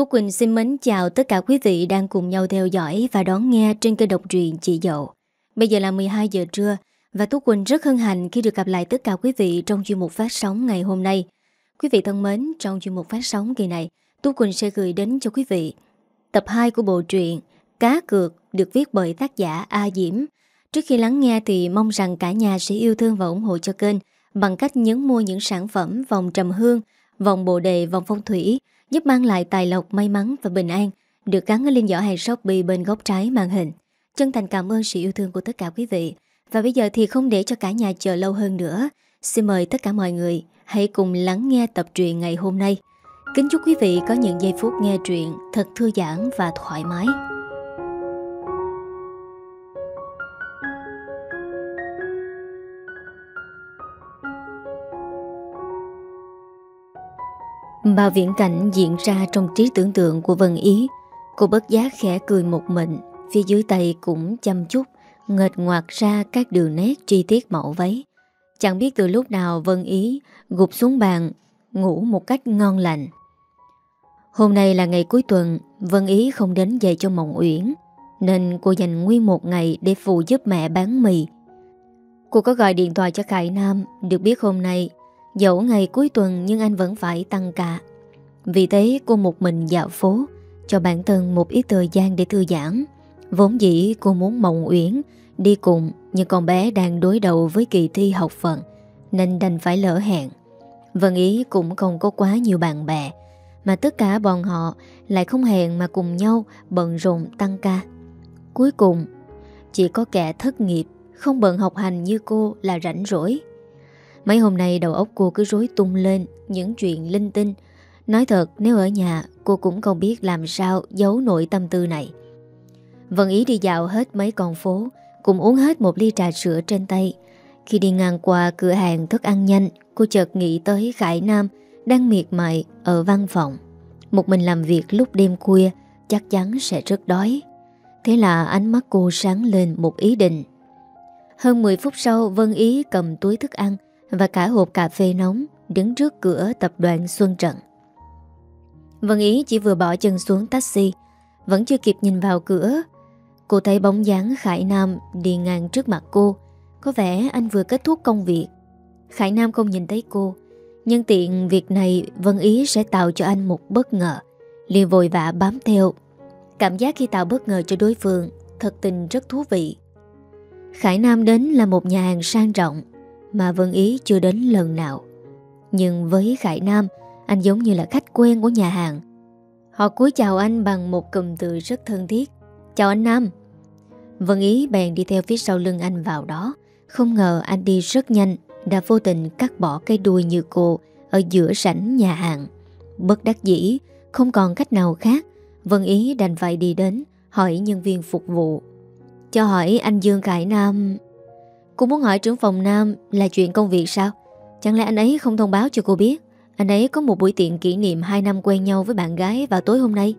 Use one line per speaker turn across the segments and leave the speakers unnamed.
Tú Quỳnh xin mến chào tất cả quý vị đang cùng nhau theo dõi và đón nghe trên kênh độc truyện Chị Dậu. Bây giờ là 12 giờ trưa và Tú Quỳnh rất hân hạnh khi được gặp lại tất cả quý vị trong chuyên mục phát sóng ngày hôm nay. Quý vị thân mến, trong chuyên mục phát sóng kỳ này, Tú Quỳnh sẽ gửi đến cho quý vị tập 2 của bộ truyện Cá Cược được viết bởi tác giả A Diễm. Trước khi lắng nghe thì mong rằng cả nhà sẽ yêu thương và ủng hộ cho kênh bằng cách nhấn mua những sản phẩm vòng trầm hương, vòng bồ đề, vòng phong thủy giúp mang lại tài lộc, may mắn và bình an được gắn ở lên giỏ hàng Shopee bên góc trái màn hình. Chân thành cảm ơn sự yêu thương của tất cả quý vị. Và bây giờ thì không để cho cả nhà chờ lâu hơn nữa, xin mời tất cả mọi người hãy cùng lắng nghe tập truyện ngày hôm nay. Kính chúc quý vị có những giây phút nghe truyện thật thư giãn và thoải mái. Bao viễn cảnh diễn ra trong trí tưởng tượng của Vân Ý, Cô bất giác khẽ cười một mình, Phía dưới tay cũng chăm chút Ngệt ngoạt ra các đường nét chi tiết mẫu váy. Chẳng biết từ lúc nào Vân Ý gục xuống bàn, Ngủ một cách ngon lành. Hôm nay là ngày cuối tuần, Vân Ý không đến dạy cho Mộng Uyển, Nên cô dành nguyên một ngày Để phụ giúp mẹ bán mì. Cô có gọi điện thoại cho Khải Nam, Được biết hôm nay Dẫu ngày cuối tuần nhưng anh vẫn phải tăng ca. Vì thế, cô một mình dạo phố, Cho bản thân một ít thời gian để thư giãn. Vốn dĩ, cô muốn Mộng Uyển, Đi cùng, Nhưng con bé đang đối đầu với kỳ thi học phận, Nên đành phải lỡ hẹn. Vân Ý cũng không có quá nhiều bạn bè, Mà tất cả bọn họ Lại không hẹn mà cùng nhau Bận rộn tăng ca. Cuối cùng, Chỉ có kẻ thất nghiệp, Không bận học hành như cô là rảnh rỗi. Mấy hôm nay đầu óc cô cứ rối tung lên những chuyện linh tinh. Nói thật nếu ở nhà cô cũng không biết làm sao giấu nổi tâm tư này. Vân Ý đi dạo hết mấy con phố, cũng uống hết một ly trà sữa trên tay. Khi đi ngang qua cửa hàng thức ăn nhanh, cô chợt nghĩ tới Khải Nam đang miệt mài ở văn phòng. Một mình làm việc lúc đêm khuya chắc chắn sẽ rất đói. Thế là ánh mắt cô sáng lên một ý định. Hơn 10 phút sau Vân Ý cầm túi thức ăn và cả hộp cà phê nóng đứng trước cửa tập đoàn Xuân Trận. Vân Ý chỉ vừa bỏ chân xuống taxi, vẫn chưa kịp nhìn vào cửa. Cô thấy bóng dáng Khải Nam đi ngang trước mặt cô, có vẻ anh vừa kết thúc công việc. Khải Nam không nhìn thấy cô, nhân tiện việc này Vân Ý sẽ tạo cho anh một bất ngờ, liền vội vã bám theo. Cảm giác khi tạo bất ngờ cho đối phương thật tình rất thú vị. Khải Nam đến là một nhà hàng sang trọng mà Vân Ý chưa đến lần nào. Nhưng với Khải Nam, anh giống như là khách quen của nhà hàng. Họ cúi chào anh bằng một cụm từ rất thân thiết. Chào anh Nam. Vân Ý bèn đi theo phía sau lưng anh vào đó. Không ngờ anh đi rất nhanh, đã vô tình cắt bỏ cây đuôi như cô ở giữa sảnh nhà hàng. Bất đắc dĩ, không còn cách nào khác, Vân Ý đành phải đi đến, hỏi nhân viên phục vụ. Cho hỏi anh Dương Khải Nam Cô muốn hỏi trưởng phòng Nam là chuyện công việc sao? Chẳng lẽ anh ấy không thông báo cho cô biết Anh ấy có một buổi tiệc kỷ niệm 2 năm quen nhau với bạn gái vào tối hôm nay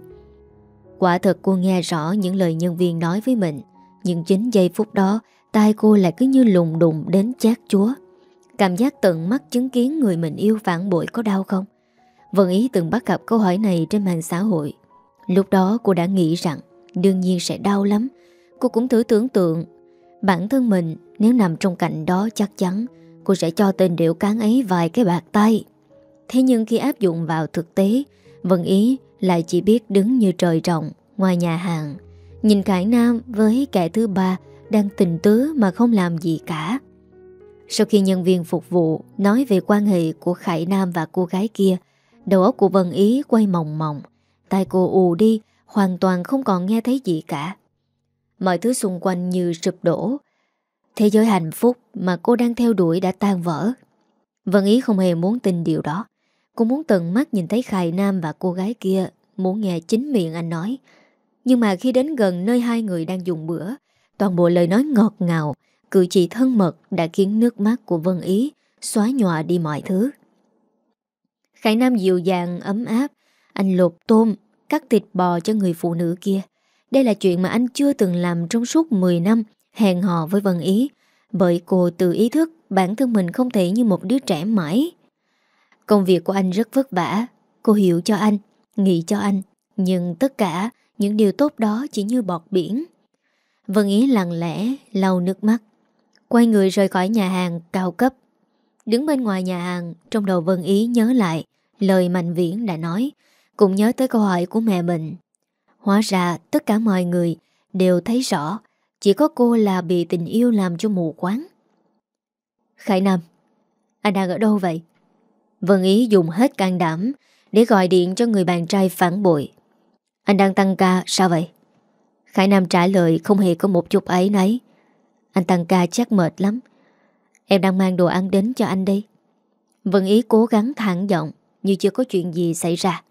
Quả thật cô nghe rõ những lời nhân viên nói với mình, Nhưng chính giây phút đó, Tai cô lại cứ như lùng đùng đến chát chúa Cảm giác tận mắt chứng kiến người mình yêu phản bội có đau không? Vân Ý từng bắt gặp câu hỏi này trên mạng xã hội Lúc đó cô đã nghĩ rằng, Đương nhiên sẽ đau lắm Cô cũng thử tưởng tượng Bản thân mình nếu nằm trong cạnh đó chắc chắn cô sẽ cho tên điệu cán ấy vài cái bạc tay. Thế nhưng khi áp dụng vào thực tế, Vân Ý lại chỉ biết đứng như trời rộng ngoài nhà hàng. Nhìn Khải Nam với kẻ thứ ba đang tình tứ mà không làm gì cả. Sau khi nhân viên phục vụ nói về quan hệ của Khải Nam và cô gái kia, đầu óc của Vân Ý quay mòng mòng. Tai cô ù đi, hoàn toàn không còn nghe thấy gì cả. Mọi thứ xung quanh như sụp đổ, Thế giới hạnh phúc mà cô đang theo đuổi đã tan vỡ. Vân Ý không hề muốn tin điều đó. Cô muốn tận mắt nhìn thấy Khải Nam và cô gái kia, muốn nghe chính miệng anh nói. Nhưng mà khi đến gần nơi hai người đang dùng bữa, toàn bộ lời nói ngọt ngào, cử chỉ thân mật đã khiến nước mắt của Vân Ý xóa nhòa đi mọi thứ. Khải Nam dịu dàng, ấm áp, anh lột tôm, cắt thịt bò cho người phụ nữ kia. Đây là chuyện mà anh chưa từng làm trong suốt 10 năm hẹn hò với Vân Ý bởi cô tự ý thức bản thân mình không thể như một đứa trẻ mãi. Công việc của anh rất vất vả, cô hiểu cho anh, nghĩ cho anh, Nhưng tất cả những điều tốt đó chỉ như bọt biển. Vân Ý lặng lẽ, lau nước mắt. Quay người rời khỏi nhà hàng cao cấp. Đứng bên ngoài nhà hàng, trong đầu Vân Ý nhớ lại lời Mạnh Viễn đã nói, cũng nhớ tới câu hỏi của mẹ mình. Hóa ra tất cả mọi người đều thấy rõ, chỉ có cô là bị tình yêu làm cho mù quáng. Khải Nam, anh đang ở đâu vậy? Vân Ý dùng hết can đảm để gọi điện cho người bạn trai phản bội. Anh đang tăng ca, sao vậy? Khải Nam trả lời không hề có một chút ấy nấy. Anh tăng ca chắc mệt lắm. Em đang mang đồ ăn đến cho anh đây. Vân Ý cố gắng thẳng giọng như chưa có chuyện gì xảy ra.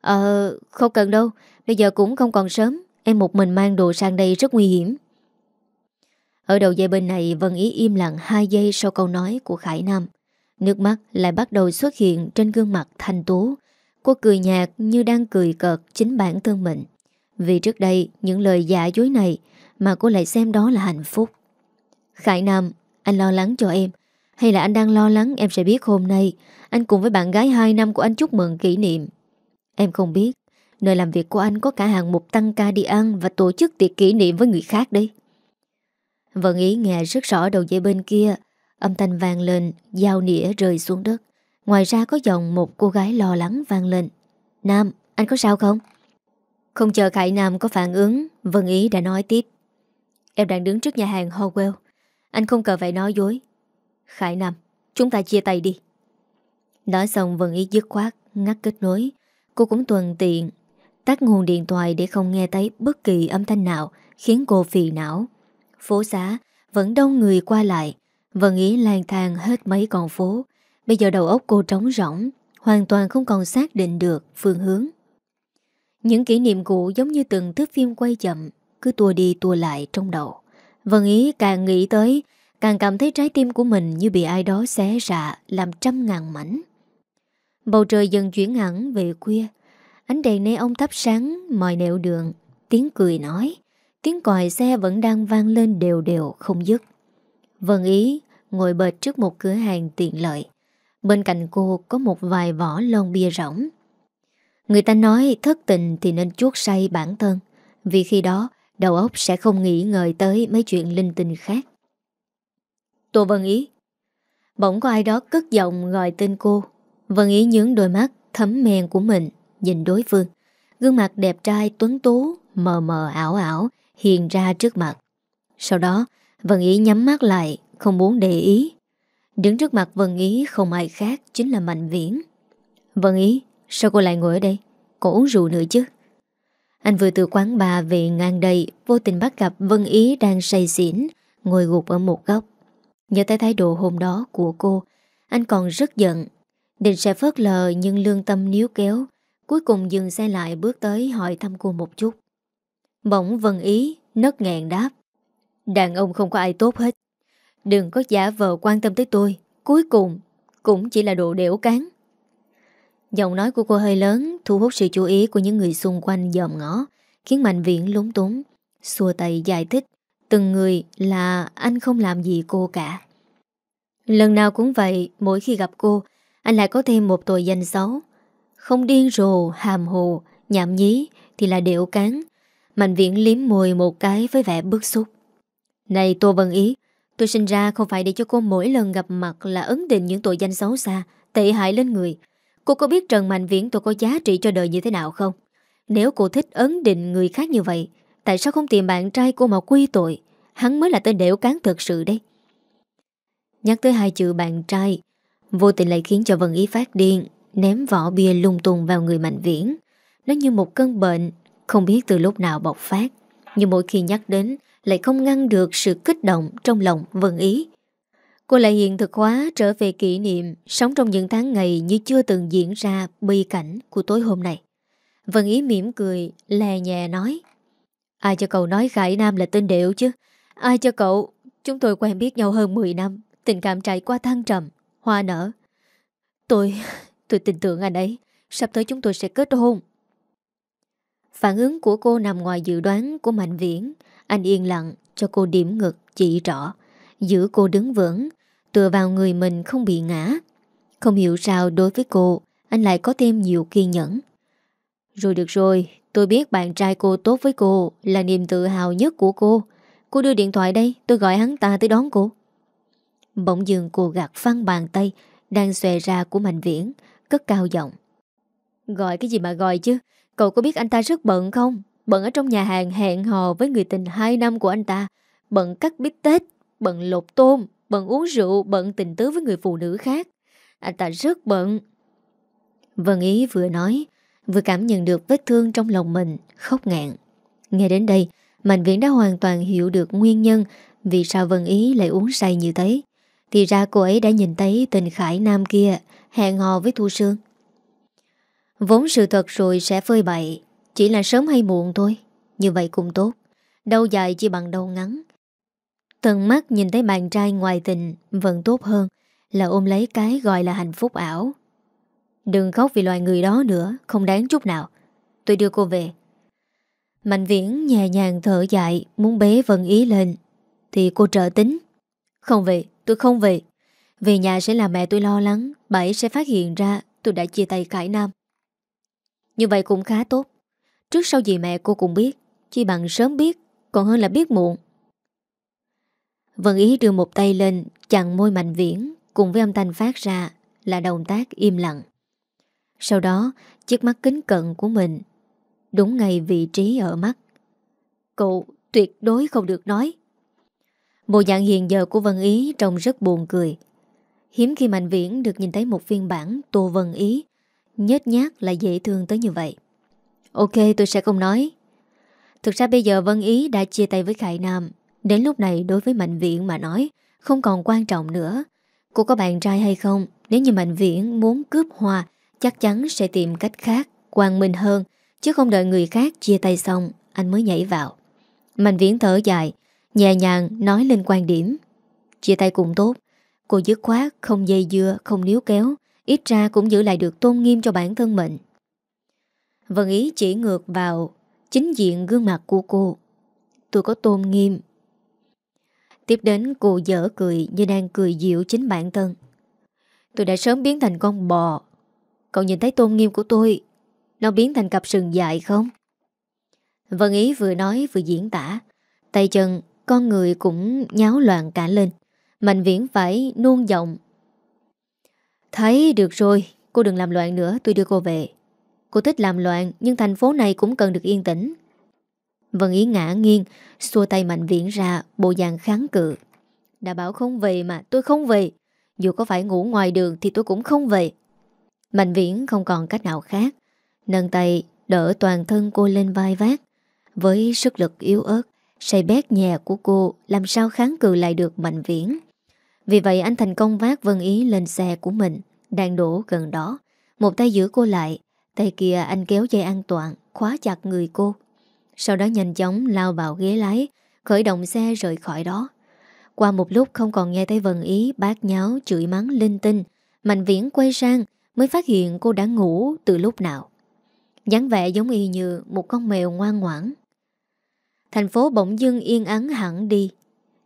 Ờ, không cần đâu. Bây giờ cũng không còn sớm. Em một mình mang đồ sang đây rất nguy hiểm. Ở đầu dây bên này Vân Ý im lặng 2 giây sau câu nói của Khải Nam. Nước mắt lại bắt đầu xuất hiện trên gương mặt thanh tú. Cô cười nhạt như đang cười cợt chính bản thân mình. Vì trước đây những lời giả dối này mà cô lại xem đó là hạnh phúc. Khải Nam, anh lo lắng cho em. Hay là anh đang lo lắng em sẽ biết hôm nay anh cùng với bạn gái 2 năm của anh chúc mừng kỷ niệm. Em không biết, nơi làm việc của anh có cả hàng mục tăng ca đi ăn và tổ chức tiệc kỷ niệm với người khác đấy. Vân ý nghe rất rõ đầu dây bên kia, âm thanh vang lên, dao nĩa rơi xuống đất. Ngoài ra có giọng một cô gái lo lắng vang lên. Nam, anh có sao không? Không chờ Khải Nam có phản ứng, Vân Ý đã nói tiếp. Em đang đứng trước nhà hàng Howell. Anh không cần phải nói dối. Khải Nam, chúng ta chia tay đi. Nói xong Vân Ý dứt khoát, ngắt kết nối. Cô cũng tuần tiện, tắt nguồn điện thoại để không nghe thấy bất kỳ âm thanh nào khiến cô phì não. Phố xá vẫn đông người qua lại, Vân Ý lang thang hết mấy con phố. Bây giờ đầu óc cô trống rỗng, hoàn toàn không còn xác định được phương hướng. Những kỷ niệm cũ giống như từng thước phim quay chậm, cứ tua đi tua lại trong đầu. Vân Ý càng nghĩ tới, càng cảm thấy trái tim của mình như bị ai đó xé rạ, làm trăm ngàn mảnh. Bầu trời dần chuyển hẳn về khuya, ánh đèn nê ông thắp sáng mọi nẻo đường, tiếng cười nói, tiếng còi xe vẫn đang vang lên đều đều không dứt. Vân Ý ngồi bệt trước một cửa hàng tiện lợi. Bên cạnh cô có một vài vỏ lon bia rỗng. Người ta nói thất tình thì nên chuốt say bản thân, vì khi đó đầu óc sẽ không nghĩ ngợi tới mấy chuyện linh tinh khác. Tô Vân Ý Bỗng có ai đó cất giọng gọi tên cô. Vân Ý nhướng đôi mắt thấm men của mình, nhìn đối phương. Gương mặt đẹp trai tuấn tú, mờ mờ ảo ảo, hiện ra trước mặt. Sau đó, Vân Ý nhắm mắt lại, không muốn để ý. Đứng trước mặt Vân Ý không ai khác chính là Mạnh Viễn. Vân Ý, sao cô lại ngồi ở đây? Cô uống rượu nữa chứ? Anh vừa từ quán bà về ngang đây, vô tình bắt gặp Vân Ý đang say xỉn, ngồi gục ở một góc. Nhớ tới thái độ hôm đó của cô, anh còn rất giận. Định sẽ phớt lờ nhưng lương tâm níu kéo, cuối cùng dừng xe lại bước tới hỏi thăm cô một chút. Bỗng Vân Ý nất ngẹn đáp. Đàn ông không có ai tốt hết. Đừng có giả vờ quan tâm tới tôi, cuối cùng cũng chỉ là độ đẻo cán. Giọng nói của cô hơi lớn thu hút sự chú ý của những người xung quanh dòm ngõ khiến Mạnh Viễn lúng túng, xua tay giải thích, từng người là anh không làm gì cô cả. Lần nào cũng vậy, mỗi khi gặp cô, anh lại có thêm một tội danh xấu. Không điên rồ, hàm hồ, nhảm nhí thì là điệu cán. Mạnh Viễn liếm môi một cái với vẻ bức xúc. Này Tô Vân Ý, tôi sinh ra không phải để cho cô mỗi lần gặp mặt là ấn định những tội danh xấu xa, tệ hại lên người. Cô có biết Trần Mạnh Viễn tôi có giá trị cho đời như thế nào không? Nếu cô thích ấn định người khác như vậy, tại sao không tìm bạn trai cô mà quy tội? Hắn mới là tên đẻo cán thật sự đấy. Nhắc tới hai chữ bạn trai, vô tình lại khiến cho Vân Ý phát điên, ném vỏ bia lung tung vào người Mạnh Viễn. Nó như một cơn bệnh, không biết từ lúc nào bộc phát. Nhưng mỗi khi nhắc đến, lại không ngăn được sự kích động trong lòng Vân Ý. Cô lại hiện thực hóa trở về kỷ niệm sống trong những tháng ngày như chưa từng diễn ra bi cảnh của tối hôm nay. Vân Ý mỉm cười, lè nhẹ nói Ai cho cậu nói Khải Nam là tên điệu chứ? Ai cho cậu? Chúng tôi quen biết nhau hơn 10 năm, tình cảm trải qua thăng trầm, hoa nở. Tôi, tôi tin tưởng anh ấy, sắp tới chúng tôi sẽ kết hôn. Phản ứng của cô nằm ngoài dự đoán của Mạnh Viễn, anh yên lặng cho cô điểm ngực chỉ rõ, giữ cô đứng vững, tựa vào người mình không bị ngã. Không hiểu sao đối với cô, anh lại có thêm nhiều kiên nhẫn. Rồi được rồi, Tôi biết bạn trai cô tốt với cô Là niềm tự hào nhất của cô Cô đưa điện thoại đây Tôi gọi hắn ta tới đón cô Bỗng dường cô gạt phăng bàn tay Đang xòe ra của Mạnh Viễn Cất cao giọng. Gọi cái gì mà gọi chứ? Cậu có biết anh ta rất bận không? Bận ở trong nhà hàng hẹn hò với người tình 2 năm của anh ta. Bận cắt bít tết, Bận lột tôm, Bận uống rượu, Bận tình tứ với người phụ nữ khác. Anh ta rất bận. Vân Ý vừa nói, Vừa cảm nhận được vết thương trong lòng mình, Khóc ngạn. Nghe đến đây, Mạnh Viễn đã hoàn toàn hiểu được nguyên nhân Vì sao Vân Ý lại uống say như thế. Thì ra cô ấy đã nhìn thấy tình khải nam kia Hẹn hò với Thu Sương. Vốn sự thật rồi sẽ phơi bậy Chỉ là sớm hay muộn thôi Như vậy cũng tốt. Đâu dài chỉ bằng đâu ngắn. Tần mắt nhìn thấy bạn trai ngoài tình Vẫn tốt hơn Là ôm lấy cái gọi là hạnh phúc ảo. Đừng khóc vì loài người đó nữa Không đáng chút nào. Tôi đưa cô về. Mạnh viễn nhẹ nhàng thở dài Muốn bế Vân Ý lên. Thì cô trợ tính. Không về, tôi không về. Về nhà sẽ làm mẹ tôi lo lắng Bảy sẽ phát hiện ra tôi đã chia tay Khải Nam. Như vậy cũng khá tốt. Trước sau gì mẹ cô cũng biết Chỉ bằng sớm biết, Còn hơn là biết muộn. Vân Ý đưa một tay lên, Chặn môi Mạnh Viễn, Cùng với âm thanh phát ra Là động tác im lặng. Sau đó, chiếc mắt kính cận của mình, Đúng ngay vị trí ở mắt. Cậu tuyệt đối không được nói. Bộ dạng hiện giờ của Vân Ý Trông rất buồn cười. Hiếm khi Mạnh Viễn được nhìn thấy một phiên bản Tô Vân Ý. Nhết nhát là dễ thương tới như vậy. Ok, tôi sẽ không nói. Thực ra bây giờ Vân Ý đã chia tay với Khải Nam. Đến lúc này, đối với Mạnh Viễn mà nói, Không còn quan trọng nữa. Cô có bạn trai hay không? Nếu như Mạnh Viễn muốn cướp hoa, Chắc chắn sẽ tìm cách khác, Quang minh hơn, Chứ không đợi người khác chia tay xong, Anh mới nhảy vào. Mạnh Viễn thở dài, Nhẹ nhàng nói lên quan điểm. Chia tay cũng tốt Cô dứt khoát, không dây dưa, không níu kéo, Ít ra cũng giữ lại được tôn nghiêm cho bản thân mình. Vân ý chỉ ngược vào Chính diện gương mặt của cô. Tôi có tôn nghiêm. Tiếp đến cô dở cười Như đang cười dịu chính bản thân. Tôi đã sớm biến thành con bò. Cậu nhìn thấy tôn nghiêm của tôi, Nó biến thành cặp sừng dài không? Vân Ý vừa nói vừa diễn tả, Tay chân Con người cũng nháo loạn cả lên. Mạnh viễn phải nuôn giọng. Thấy được rồi, Cô đừng làm loạn nữa, tôi đưa cô về. Cô thích làm loạn, Nhưng thành phố này cũng cần được yên tĩnh. Vân Ý ngã nghiêng, Xua tay mạnh viễn ra, Bộ dạng kháng cự. Đã bảo không về mà, tôi không về. Dù có phải ngủ ngoài đường thì tôi cũng không về. Mạnh viễn không còn cách nào khác, Nâng tay đỡ toàn thân cô lên vai vác. Với sức lực yếu ớt, Say bét nhẹ của cô, Làm sao kháng cự lại được mạnh viễn? Vì vậy anh thành công vác Vân Ý lên xe của mình, Đang đổ gần đó. Một tay giữ cô lại, Tay kia anh kéo dây an toàn, Khóa chặt người cô. Sau đó nhanh chóng lao vào ghế lái, Khởi động xe rời khỏi đó. Qua một lúc không còn nghe thấy Vân Ý Bát nháo, chửi mắng, linh tinh. Mạnh viễn quay sang, Mới phát hiện cô đã ngủ từ lúc nào. Dáng vẻ giống y như Một con mèo ngoan ngoãn. Thành phố bỗng dưng yên ắng hẳn đi.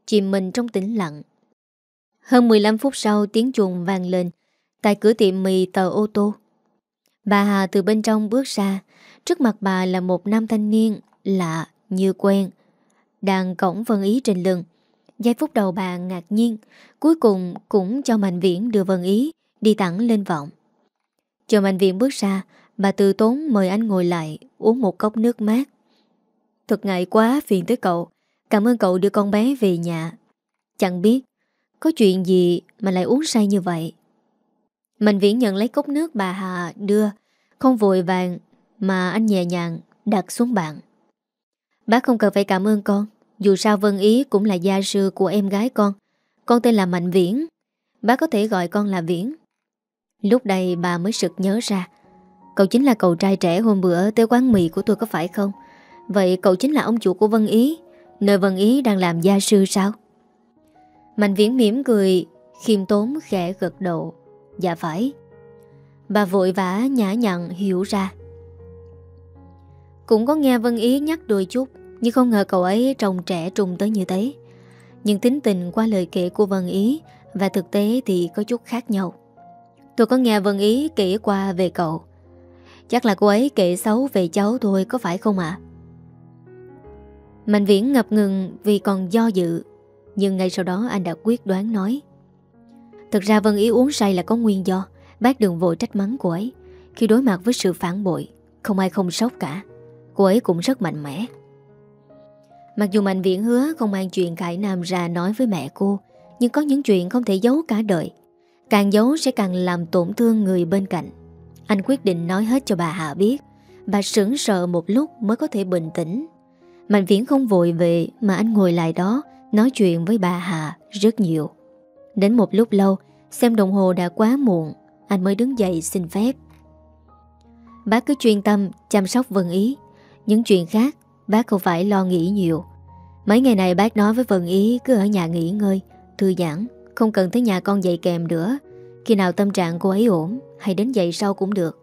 Chìm mình trong tĩnh lặng. Hơn 15 phút sau tiếng chuồng vang lên Tại cửa tiệm mì tờ ô tô Bà Hà từ bên trong bước ra Trước mặt bà là một nam thanh niên lạ, như quen. Đang cổng Vân Ý trên lưng. Giây phút đầu bà ngạc nhiên, cuối cùng cũng cho Mạnh Viễn đưa Vân Ý đi thẳng lên vọng. Chờ Mạnh Viễn bước ra, bà từ tốn mời anh ngồi lại uống một cốc nước mát. Thật ngại quá phiền tới cậu, cảm ơn cậu đưa con bé về nhà. Chẳng biết, có chuyện gì mà lại uống say như vậy. Mạnh Viễn nhận lấy cốc nước bà Hà đưa, không vội vàng mà anh nhẹ nhàng đặt xuống bàn. Bác không cần phải cảm ơn con Dù sao Vân Ý cũng là gia sư của em gái con. Con tên là Mạnh Viễn. Bác có thể gọi con là Viễn. Lúc đây bà mới sực nhớ ra Cậu chính là cậu trai trẻ hôm bữa Tới quán mì của tôi có phải không? Vậy cậu chính là ông chủ của Vân Ý Nơi Vân Ý đang làm gia sư sao? Mạnh Viễn mỉm cười, Khiêm tốn khẽ gật đầu. Dạ phải. Bà vội vã nhã nhặn hiểu ra. Cũng có nghe Vân Ý nhắc đôi chút, Nhưng không ngờ cậu ấy trông trẻ trung tới như thế. Nhưng tính tình qua lời kể của Vân Ý Và thực tế thì có chút khác nhau. Tôi có nghe Vân Ý kể qua về cậu. Chắc là cô ấy kể xấu về cháu thôi, có phải không ạ? Mạnh Viễn ngập ngừng vì còn do dự. Nhưng ngay sau đó anh đã quyết đoán nói. Thật ra Vân Ý uống say là có nguyên do. Bác đừng vội trách mắng cô ấy. Khi đối mặt với sự phản bội, Không ai không sốc cả. Cô ấy cũng rất mạnh mẽ. Mặc dù Mạnh Viễn hứa không mang chuyện Khải Nam ra nói với mẹ cô, Nhưng có những chuyện không thể giấu cả đời. Càng giấu sẽ càng làm tổn thương người bên cạnh. Anh quyết định nói hết cho bà Hạ biết. Bà sững sờ một lúc mới có thể bình tĩnh. Mạnh Viễn không vội về Mà anh ngồi lại đó Nói chuyện với bà Hà rất nhiều. Đến một lúc lâu, Xem đồng hồ đã quá muộn, Anh mới đứng dậy xin phép. Bác cứ chuyên tâm chăm sóc Vân Ý, Những chuyện khác Bác không phải lo nghĩ nhiều. Mấy ngày này bác nói với Vân Ý Cứ ở nhà nghỉ ngơi, Thư giãn, Không cần tới nhà con dậy kèm nữa. Khi nào tâm trạng cô ấy ổn, Hay đến dậy sau cũng được.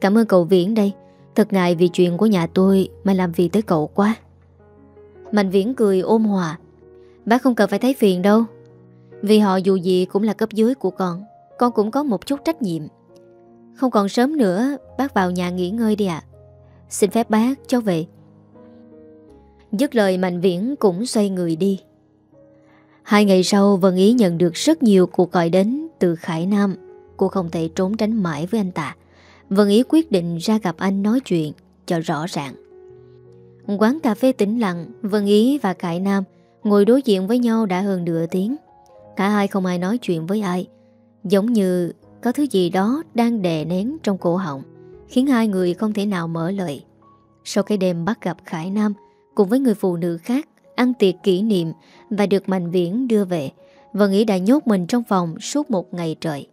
Cảm ơn cậu Viễn đây, Thật ngại vì chuyện của nhà tôi Mà làm việc tới cậu quá. Mạnh Viễn cười ôm hòa. Bác không cần phải thấy phiền đâu. Vì họ dù gì cũng là cấp dưới của con Con cũng có một chút trách nhiệm. Không còn sớm nữa, Bác vào nhà nghỉ ngơi đi ạ. Xin phép bác cho về. Dứt lời Mạnh Viễn cũng xoay người đi. Hai ngày sau, Vân Ý nhận được rất nhiều cuộc gọi đến từ Khải Nam. Cô không thể trốn tránh mãi với anh ta. Vân Ý quyết định ra gặp anh nói chuyện cho rõ ràng. Quán cà phê tĩnh lặng, Vân Ý và Khải Nam ngồi đối diện với nhau đã hơn nửa tiếng. Cả hai không ai nói chuyện với ai. Giống như có thứ gì đó đang đè nén trong cổ họng, Khiến hai người không thể nào mở lời. Sau cái đêm bắt gặp Khải Nam Cùng với người phụ nữ khác Ăn tiệc kỷ niệm Và được Mạnh Viễn đưa về, Vân Ý đã nhốt mình trong phòng suốt một ngày trời.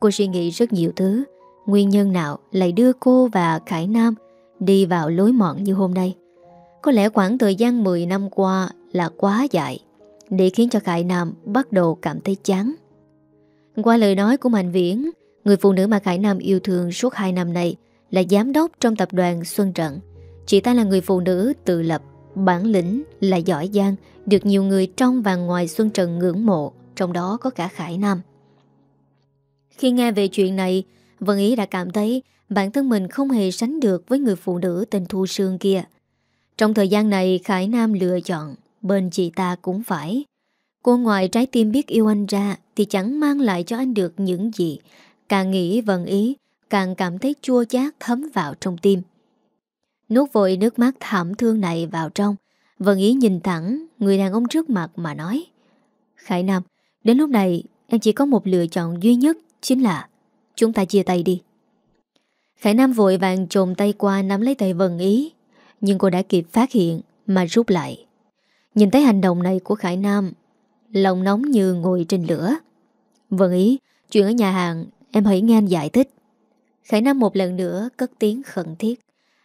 Cô suy nghĩ rất nhiều thứ. Nguyên nhân nào lại đưa cô và Khải Nam Đi vào lối mọn như hôm nay? Có lẽ khoảng thời gian 10 năm qua Là quá dài, Để khiến cho Khải Nam bắt đầu cảm thấy chán. Qua lời nói của Mạnh Viễn, Người phụ nữ mà Khải Nam yêu thương suốt 2 năm này Là giám đốc trong tập đoàn Xuân Trận. Chị ta là người phụ nữ tự lập, Bản lĩnh là giỏi giang, Được nhiều người trong và ngoài Xuân Trận ngưỡng mộ, Trong đó có cả Khải Nam. Khi nghe về chuyện này, Vân Ý đã cảm thấy Bản thân mình không hề sánh được Với người phụ nữ tên Thu Sương kia. Trong thời gian này, Khải Nam lựa chọn Bên chị ta cũng phải. Cô ngoài trái tim biết yêu anh ra Thì chẳng mang lại cho anh được những gì. Càng nghĩ vần Ý, Càng cảm thấy chua chát thấm vào trong tim. Nuốt vội nước mắt thảm thương này vào trong Vân Ý nhìn thẳng Người đàn ông trước mặt mà nói, Khải Nam, Đến lúc này em chỉ có một lựa chọn duy nhất Chính là Chúng ta chia tay đi. Khải Nam vội vàng trồm tay qua nắm lấy tay Vân Ý. Nhưng cô đã kịp phát hiện Mà rút lại. Nhìn thấy hành động này của Khải Nam, Lòng nóng như ngồi trên lửa. Vân Ý, Chuyện ở nhà hàng, Em hãy nghe anh giải thích. Khải Nam một lần nữa cất tiếng khẩn thiết.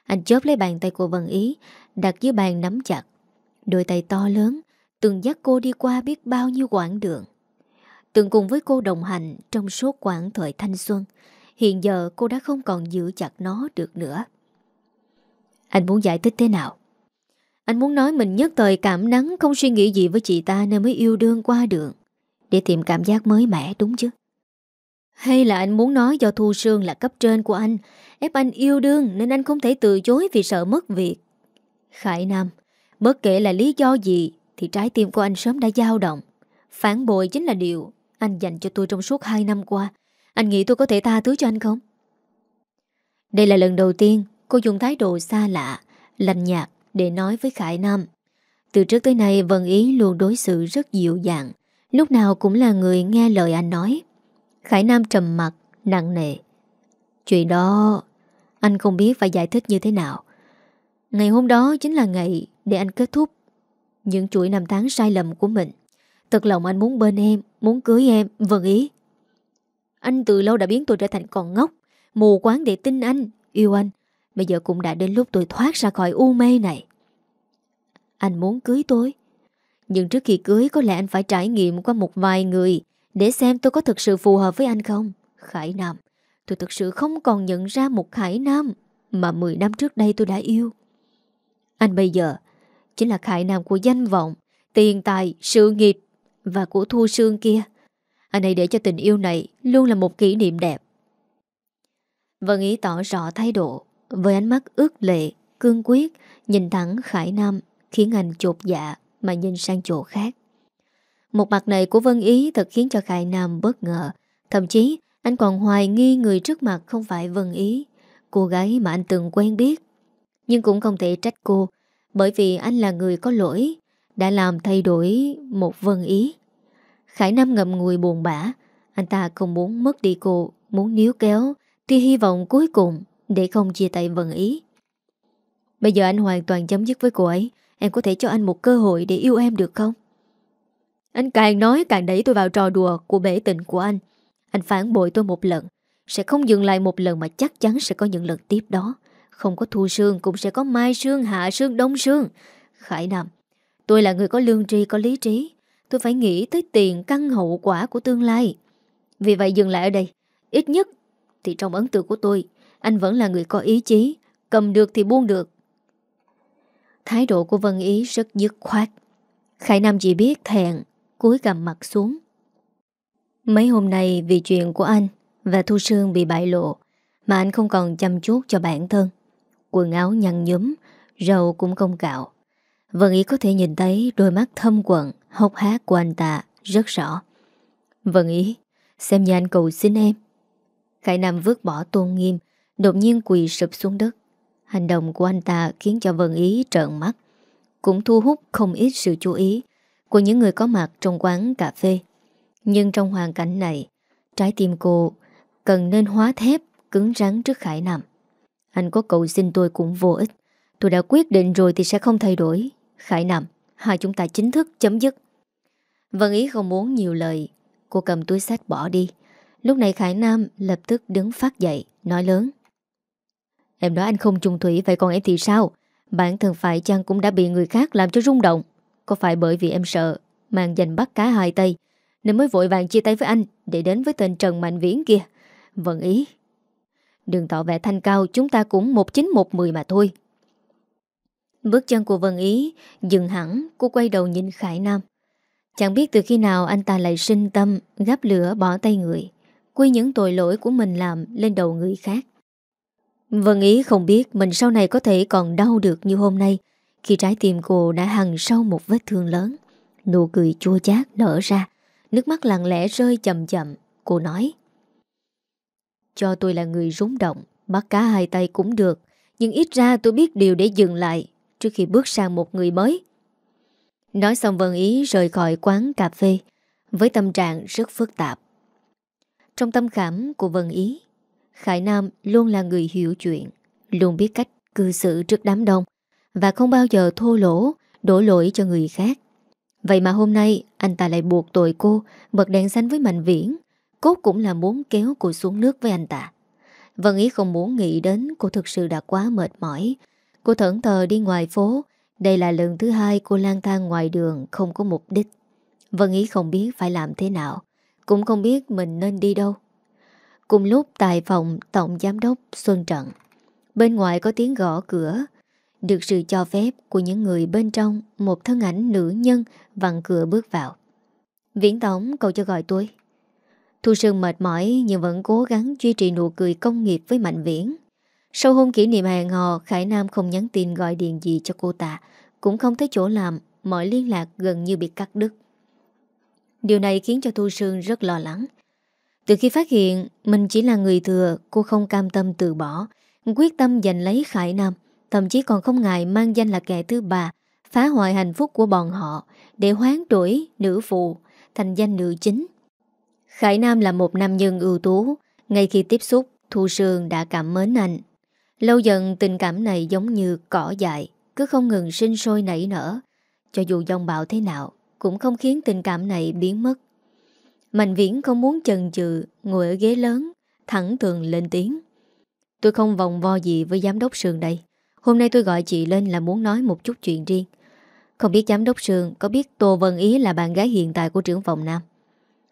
Anh chớp lấy bàn tay của Vân Ý, Đặt dưới bàn nắm chặt. Đôi tay to lớn, Từng dắt cô đi qua biết bao nhiêu quãng đường. Từng cùng với cô đồng hành Trong suốt quãng thời thanh xuân, Hiện giờ cô đã không còn giữ chặt nó được nữa. Anh muốn giải thích thế nào? Anh muốn nói mình nhất thời cảm nắng, Không suy nghĩ gì với chị ta Nên mới yêu đương qua đường. Để tìm cảm giác mới mẻ, đúng chứ? Hay là anh muốn nói do Thu Sương là cấp trên của anh, Ép anh yêu đương Nên anh không thể từ chối vì sợ mất việc? Khải Nam, Bất kể là lý do gì Thì trái tim của anh sớm đã dao động. Phản bội chính là điều Anh dành cho tôi trong suốt 2 năm qua. Anh nghĩ tôi có thể tha thứ cho anh không? Đây là lần đầu tiên Cô dùng thái độ xa lạ Lành nhạt để nói với Khải Nam Từ trước tới nay Vân Ý luôn đối xử rất dịu dàng Lúc nào cũng là người nghe lời anh nói Khải Nam trầm mặt, nặng nề. Chuyện đó anh không biết phải giải thích như thế nào. Ngày hôm đó chính là ngày để anh kết thúc những chuỗi năm tháng sai lầm của mình. Thật lòng anh muốn bên em, muốn cưới em, vâng ý. Anh từ lâu đã biến tôi trở thành con ngốc, mù quáng để tin anh, yêu anh. Bây giờ cũng đã đến lúc tôi thoát ra khỏi u mê này. Anh muốn cưới tôi. Nhưng trước khi cưới có lẽ anh phải trải nghiệm qua một vài người để xem tôi có thực sự phù hợp với anh không. Khải Nam Tôi thực sự không còn nhận ra một Khải Nam Mà 10 năm trước đây tôi đã yêu. Anh bây giờ Chính là Khải Nam của danh vọng Tiền tài, sự nghiệp Và của Thu Sương kia. Anh hãy để cho tình yêu này Luôn là một kỷ niệm đẹp. Vân Ý tỏ rõ thái độ. Với ánh mắt ước lệ, cương quyết Nhìn thẳng Khải Nam Khiến anh chột dạ mà nhìn sang chỗ khác. Một mặt này của Vân Ý Thật khiến cho Khải Nam bất ngờ. Thậm chí anh còn hoài nghi người trước mặt Không phải Vân Ý Cô gái mà anh từng quen biết. Nhưng cũng không thể trách cô Bởi vì anh là người có lỗi Đã làm thay đổi một Vân Ý. Khải Nam ngậm ngùi buồn bã Anh ta không muốn mất đi cô Muốn níu kéo Tia hy vọng cuối cùng để không chia tay vần Ý. Bây giờ anh hoàn toàn chấm dứt với cô ấy. Em có thể cho anh một cơ hội để yêu em được không? Anh càng nói càng đẩy tôi vào trò đùa của bể tình của anh. Anh phản bội tôi một lần. Sẽ không dừng lại một lần mà chắc chắn sẽ có những lần tiếp đó. Không có thu sương cũng sẽ có mai sương, hạ sương, đông sương. Khải Nam Tôi là người có lương tri, có lý trí. Tôi phải nghĩ tới tiền căn hậu quả của tương lai. Vì vậy dừng lại ở đây. Ít nhất thì trong ấn tượng của tôi anh vẫn là người có ý chí, Cầm được thì buông được. Thái độ của Vân Ý rất dứt khoát. Khải Nam chỉ biết thẹn, cúi gầm mặt xuống. Mấy hôm nay vì chuyện của anh Và Thu Sương bị bại lộ Mà anh không còn chăm chút cho bản thân. Quần áo nhăn nhúm, Râu cũng không cạo. Vân Ý có thể nhìn thấy đôi mắt thâm quận Hốc hát của anh ta rất rõ. Vân Ý, Xem như anh cầu xin em. Khải Nam vứt bỏ tôn nghiêm Đột nhiên quỳ sụp xuống đất. Hành động của anh ta khiến cho Vân Ý trợn mắt, Cũng thu hút không ít sự chú ý Của những người có mặt trong quán cà phê. Nhưng trong hoàn cảnh này, Trái tim cô Cần nên hóa thép Cứng rắn trước Khải Nam Anh có cầu xin tôi cũng vô ích. Tôi đã quyết định rồi thì sẽ không thay đổi. Khải Nam Hai chúng ta chính thức chấm dứt. Vân Ý không muốn nhiều lời. Cô cầm túi sách bỏ đi. Lúc này Khải Nam lập tức đứng phát dậy, Nói lớn. Em nói anh không trung thủy Vậy còn em thì sao? Bản thân phải chăng cũng đã bị người khác làm cho rung động? Có phải bởi vì em sợ Mang giành bắt cá hai tay, Nên mới vội vàng chia tay với anh Để đến với tên Trần Mạnh Viễn kia? Vẫn ý. Đừng tỏ vẻ thanh cao, Chúng ta cũng một chín một mười mà thôi. Bước chân của Vân Ý Dừng hẳn, Cô quay đầu nhìn Khải Nam. Chẳng biết từ khi nào anh ta lại sinh tâm Gắp lửa bỏ tay người, Quy những tội lỗi của mình làm lên đầu người khác. Vân Ý, không biết mình sau này có thể còn đau được như hôm nay. Khi trái tim cô đã hằn sâu một vết thương lớn, Nụ cười chua chát nở ra, Nước mắt lặng lẽ rơi chậm chậm. Cô nói, Cho tôi là người rúng động, Bắt cá hai tay cũng được, Nhưng ít ra tôi biết điều để dừng lại Trước khi bước sang một người mới. Nói xong Vân Ý rời khỏi quán cà phê, Với tâm trạng rất phức tạp. Trong tâm khảm của Vân Ý Khải Nam luôn là người hiểu chuyện, Luôn biết cách cư xử trước đám đông Và không bao giờ thô lỗ, Đổ lỗi cho người khác. Vậy mà hôm nay, anh ta lại buộc tội cô Bật đèn xanh với Mạnh Viễn. Cốt cũng là muốn kéo cô xuống nước với anh ta. Vân Ý không muốn nghĩ đến Cô thực sự đã quá mệt mỏi. Cô thẫn thờ đi ngoài phố. Đây là lần thứ hai cô lang thang ngoài đường Không có mục đích. Vân Ý không biết phải làm thế nào. Cũng không biết mình nên đi đâu. Cùng lúc tại phòng Tổng Giám đốc Xuân Trận Bên ngoài có tiếng gõ cửa Được sự cho phép của những người bên trong Một thân ảnh nữ nhân Vặn cửa bước vào Viễn Tổng cầu cho gọi tôi Thu Sương mệt mỏi nhưng vẫn cố gắng duy trì nụ cười công nghiệp với Mạnh Viễn. Sau hôm kỷ niệm hẹn hò, Khải Nam không nhắn tin gọi điện gì cho cô ta, cũng không thấy chỗ làm, mọi liên lạc gần như bị cắt đứt. Điều này khiến cho Thu Sương rất lo lắng. Từ khi phát hiện mình chỉ là người thừa, cô không cam tâm từ bỏ, quyết tâm giành lấy Khải Nam, thậm chí còn không ngại mang danh là kẻ thứ ba, phá hoại hạnh phúc của bọn họ để hoán đổi nữ phụ thành danh nữ chính. Khải Nam là một nam nhân ưu tú, ngay khi tiếp xúc, Thu Sương đã cảm mến anh. Lâu dần tình cảm này giống như cỏ dại, cứ không ngừng sinh sôi nảy nở. Cho dù dòng bạo thế nào, cũng không khiến tình cảm này biến mất. Mạnh viễn không muốn chần chừ, Ngồi ở ghế lớn, Thẳng thường lên tiếng. Tôi không vòng vo gì với giám đốc Sương đây. Hôm nay tôi gọi chị lên là muốn nói một chút chuyện riêng. Không biết giám đốc Sương Có biết Tô Vân Ý là bạn gái hiện tại của trưởng phòng Nam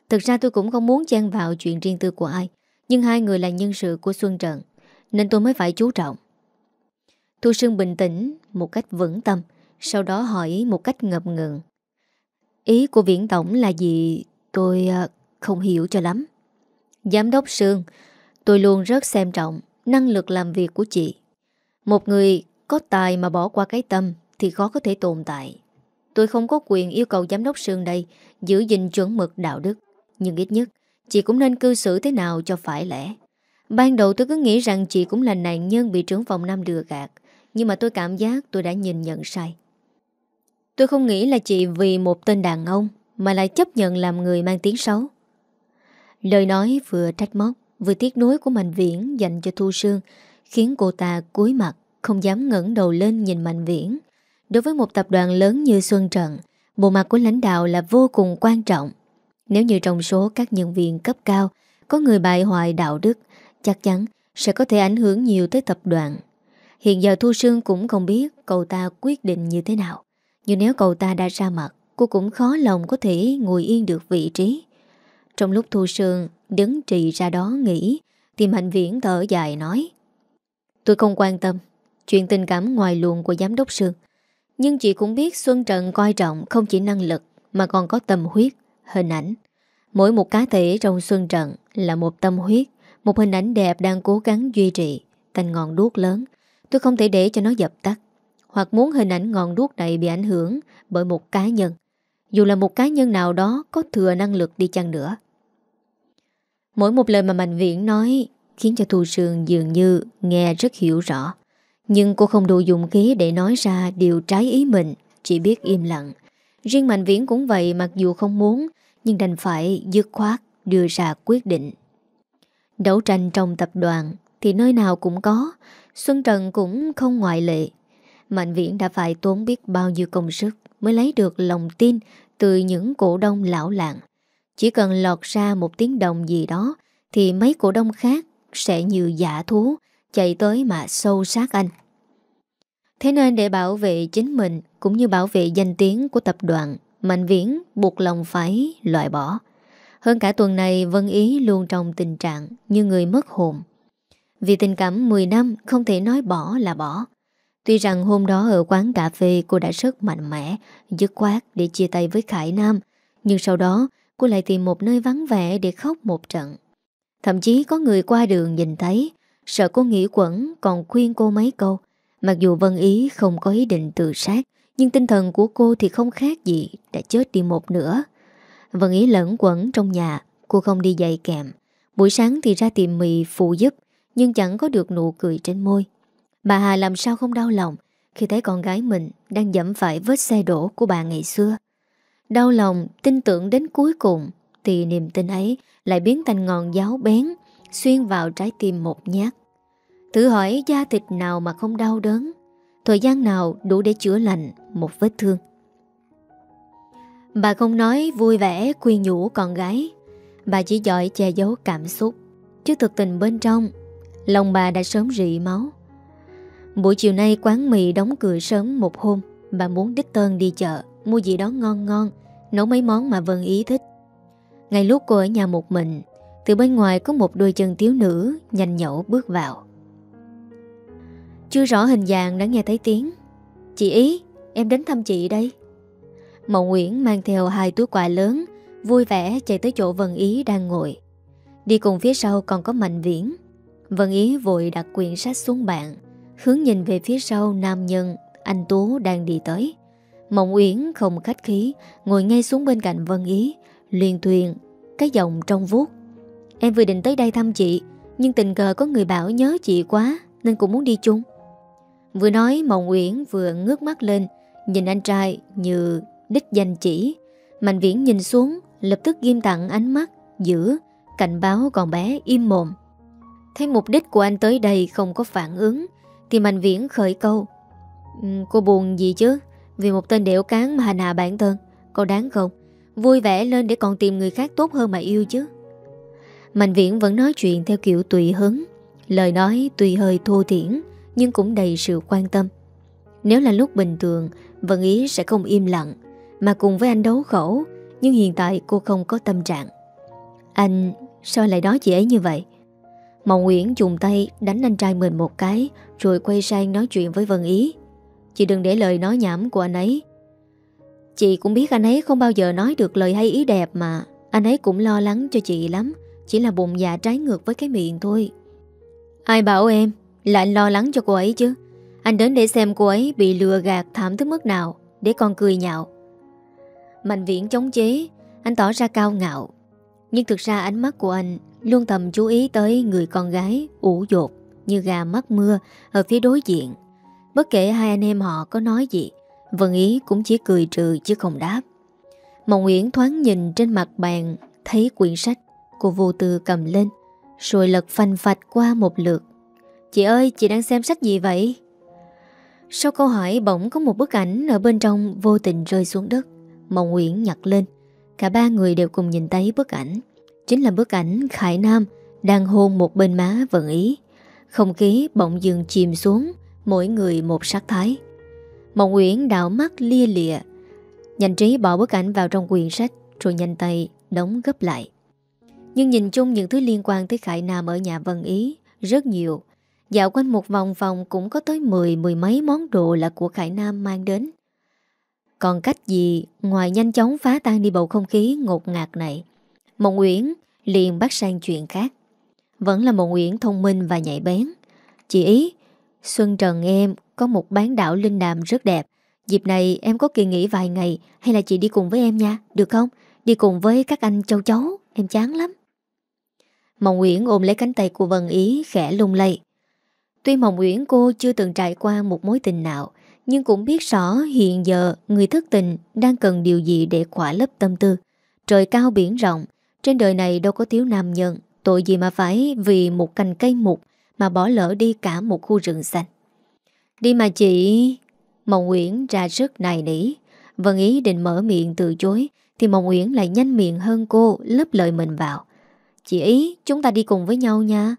Thực ra tôi cũng không muốn chen vào chuyện riêng tư của ai, Nhưng hai người là nhân sự của Xuân Trận, Nên tôi mới phải chú trọng. Thu Sương bình tĩnh, Một cách vững tâm, Sau đó hỏi một cách ngập ngừng. Ý của Viễn Tổng là gì? Tôi à, không hiểu cho lắm Giám đốc Sương Tôi luôn rất xem trọng năng lực làm việc của chị. Một người có tài mà bỏ qua cái tâm thì khó có thể tồn tại. Tôi không có quyền yêu cầu giám đốc Sương đây giữ gìn chuẩn mực đạo đức. Nhưng ít nhất, chị cũng nên cư xử thế nào cho phải lẽ. Ban đầu tôi cứ nghĩ rằng chị cũng là nạn nhân bị trưởng phòng năm lừa gạt. Nhưng mà tôi cảm giác tôi đã nhìn nhận sai. Tôi không nghĩ là chị vì một tên đàn ông mà lại chấp nhận làm người mang tiếng xấu. Lời nói vừa trách móc, vừa tiếc nối của Mạnh Viễn dành cho Thu Sương khiến cô ta cúi mặt, không dám ngẩng đầu lên nhìn Mạnh Viễn. Đối với một tập đoàn lớn như Xuân Trận, bộ mặt của lãnh đạo là vô cùng quan trọng. Nếu như trong số các nhân viên cấp cao có người bại hoại đạo đức, chắc chắn sẽ có thể ảnh hưởng nhiều tới tập đoàn. Hiện giờ Thu Sương cũng không biết cậu ta quyết định như thế nào. Nhưng nếu cậu ta đã ra mặt, cô cũng khó lòng có thể ngồi yên được vị trí. Trong lúc Thu Sương đứng trì ra đó nghĩ, thì Mạnh Viễn thở dài nói Tôi không quan tâm chuyện tình cảm ngoài luồng của giám đốc Sương. Nhưng chị cũng biết Xuân Trần coi trọng không chỉ năng lực mà còn có tâm huyết, hình ảnh. Mỗi một cá thể trong Xuân Trần là một tâm huyết, một hình ảnh đẹp đang cố gắng duy trì, thành ngọn đuốc lớn. Tôi không thể để cho nó dập tắt. Hoặc muốn hình ảnh ngọn đuốc này bị ảnh hưởng bởi một cá nhân. Dù là một cá nhân nào đó có thừa năng lực đi chăng nữa. Mỗi một lời mà Mạnh Viễn nói khiến cho Thu Sương dường như nghe rất hiểu rõ. Nhưng cô không đủ dụng khí để nói ra điều trái ý mình, chỉ biết im lặng. Riêng Mạnh Viễn cũng vậy mặc dù không muốn, nhưng đành phải dứt khoát đưa ra quyết định. Đấu tranh trong tập đoàn thì nơi nào cũng có, Xuân Trần cũng không ngoại lệ. Mạnh Viễn đã phải tốn biết bao nhiêu công sức mới lấy được lòng tin từ những cổ đông lão lạng. Chỉ cần lọt ra một tiếng đồng gì đó thì mấy cổ đông khác sẽ như giả thú chạy tới mà sâu sát anh. Thế nên để bảo vệ chính mình cũng như bảo vệ danh tiếng của tập đoàn, Mạnh Viễn buộc lòng phải loại bỏ. Hơn cả tuần này Vân Ý luôn trong tình trạng như người mất hồn. Vì tình cảm 10 năm không thể nói bỏ là bỏ. Tuy rằng hôm đó ở quán cà phê cô đã rất mạnh mẽ, dứt khoát để chia tay với Khải Nam, nhưng sau đó cô lại tìm một nơi vắng vẻ để khóc một trận. Thậm chí có người qua đường nhìn thấy, sợ cô nghĩ quẩn còn khuyên cô mấy câu. Mặc dù Vân Ý không có ý định tự sát, nhưng tinh thần của cô thì không khác gì, đã chết đi một nửa. Vân Ý lẫn quẩn trong nhà, cô không đi dạy kèm. Buổi sáng thì ra tìm mì phụ giúp, nhưng chẳng có được nụ cười trên môi. Bà Hà làm sao không đau lòng khi thấy con gái mình đang dẫm phải vết xe đổ của bà ngày xưa. Đau lòng, tin tưởng đến cuối cùng thì niềm tin ấy lại biến thành ngọn giáo bén xuyên vào trái tim một nhát. Thử hỏi da thịt nào mà không đau đớn, thời gian nào đủ để chữa lành một vết thương. Bà không nói vui vẻ quy nhủ con gái, bà chỉ giỏi che giấu cảm xúc, chứ thực tình bên trong, lòng bà đã sớm rị máu. Buổi chiều nay quán mì đóng cửa sớm một hôm, bà muốn đích tơn đi chợ, mua gì đó ngon ngon, nấu mấy món mà Vân ý thích. Ngay lúc cô ở nhà một mình Từ bên ngoài có một đôi chân thiếu nữ Nhanh nhẩu bước vào. Chưa rõ hình dạng đã nghe thấy tiếng. Chị Ý Em đến thăm chị đây. Mậu Nguyễn mang theo hai túi quà lớn Vui vẻ chạy tới chỗ Vân Ý đang ngồi. Đi cùng phía sau còn có Mạnh Viễn. Vân Ý vội đặt quyển sách xuống bàn. Hướng nhìn về phía sau nam nhân, Anh Tú đang đi tới. Mộng Uyển không khách khí, Ngồi ngay xuống bên cạnh Vân Ý Liên thuyền, Cái giọng trong vuốt. Em vừa định tới đây thăm chị, Nhưng tình cờ có người bảo nhớ chị quá, Nên cũng muốn đi chung. Vừa nói, Mộng Uyển vừa ngước mắt lên, Nhìn anh trai như đích danh chỉ. Mạnh Viễn nhìn xuống, Lập tức ghim tặng ánh mắt Giữ Cảnh báo con bé im mồm. Thấy mục đích của anh tới đây không có phản ứng thì Mạnh Viễn khởi câu. Ừ, cô buồn gì chứ? Vì một tên đẻo cán mà hành hạ bản thân. Cô đáng không? Vui vẻ lên để còn tìm người khác tốt hơn mà yêu chứ. Mạnh viễn vẫn nói chuyện theo kiểu tùy hứng. Lời nói tuy hơi thô thiển, Nhưng cũng đầy sự quan tâm. Nếu là lúc bình thường, Vân Ý sẽ không im lặng, Mà cùng với anh đấu khẩu, Nhưng hiện tại cô không có tâm trạng. Anh, sao lại nói chị ấy như vậy? Mộng Nguyễn dùng tay đánh anh trai mình một cái rồi quay sang nói chuyện với Vân Ý. Chị đừng để lời nói nhảm của anh ấy. Chị cũng biết anh ấy không bao giờ nói được lời hay ý đẹp mà. Anh ấy cũng lo lắng cho chị lắm. Chỉ là bụng dạ trái ngược với cái miệng thôi. Ai bảo em? Là anh lo lắng cho cô ấy chứ. Anh đến để xem cô ấy bị lừa gạt thảm tới mức nào, Để con cười nhạo. Mạnh viễn chống chế, Anh tỏ ra cao ngạo. Nhưng thực ra ánh mắt của anh Luôn tầm chú ý tới người con gái ủ dột. Như gà mắt mưa Ở phía đối diện. Bất kể hai anh em họ có nói gì, Vân Ý cũng chỉ cười trừ chứ không đáp. Mộng Nguyễn thoáng nhìn trên mặt bàn, Thấy quyển sách Cô vô tư cầm lên, Rồi lật phanh phạch qua một lượt. Chị ơi, chị đang xem sách gì vậy? Sau câu hỏi bỗng có một bức ảnh Ở bên trong vô tình rơi xuống đất Mộng Nguyễn nhặt lên. Cả ba người đều cùng nhìn thấy bức ảnh. Chính là bức ảnh Khải Nam Đang hôn một bên má vận ý. Không khí bỗng dừng chìm xuống, Mỗi người một sắc thái. Mộng Nguyễn đảo mắt lia lịa. Nhanh trí bỏ bức ảnh vào trong quyển sách, Rồi nhanh tay đóng gấp lại. Nhưng nhìn chung những thứ liên quan tới Khải Nam ở nhà Vân Ý, Rất nhiều. Dạo quanh một vòng vòng cũng có tới mười mười mấy món đồ là của Khải Nam mang đến. Còn cách gì ngoài nhanh chóng phá tan đi bầu không khí ngột ngạt này? Mộng Nguyễn liền bắt sang chuyện khác. Vẫn là Mộng Nguyễn thông minh và nhạy bén. Chị ý, Xuân Trần em có một bán đảo linh đàm rất đẹp. Dịp này em có kỳ nghỉ vài ngày, Hay là chị đi cùng với em nha, Được không? Đi cùng với các anh châu chấu, Em chán lắm. Mộng Nguyễn ôm lấy cánh tay của Vân Ý, khẽ lung lay. Tuy Mộng Nguyễn cô chưa từng trải qua một mối tình nào, Nhưng cũng biết rõ hiện giờ người thất tình đang cần điều gì để khỏa lấp tâm tư. Trời cao biển rộng, Trên đời này đâu có thiếu nam nhân Tội gì mà phải vì một cành cây mục Mà bỏ lỡ đi cả một khu rừng xanh? Đi mà chị. Mộng Nguyễn ra rất nài nỉ. Vân Ý định mở miệng từ chối, Thì Mộng Nguyễn lại nhanh miệng hơn cô, Lấp lời mình vào. Chị Ý, chúng ta đi cùng với nhau nha.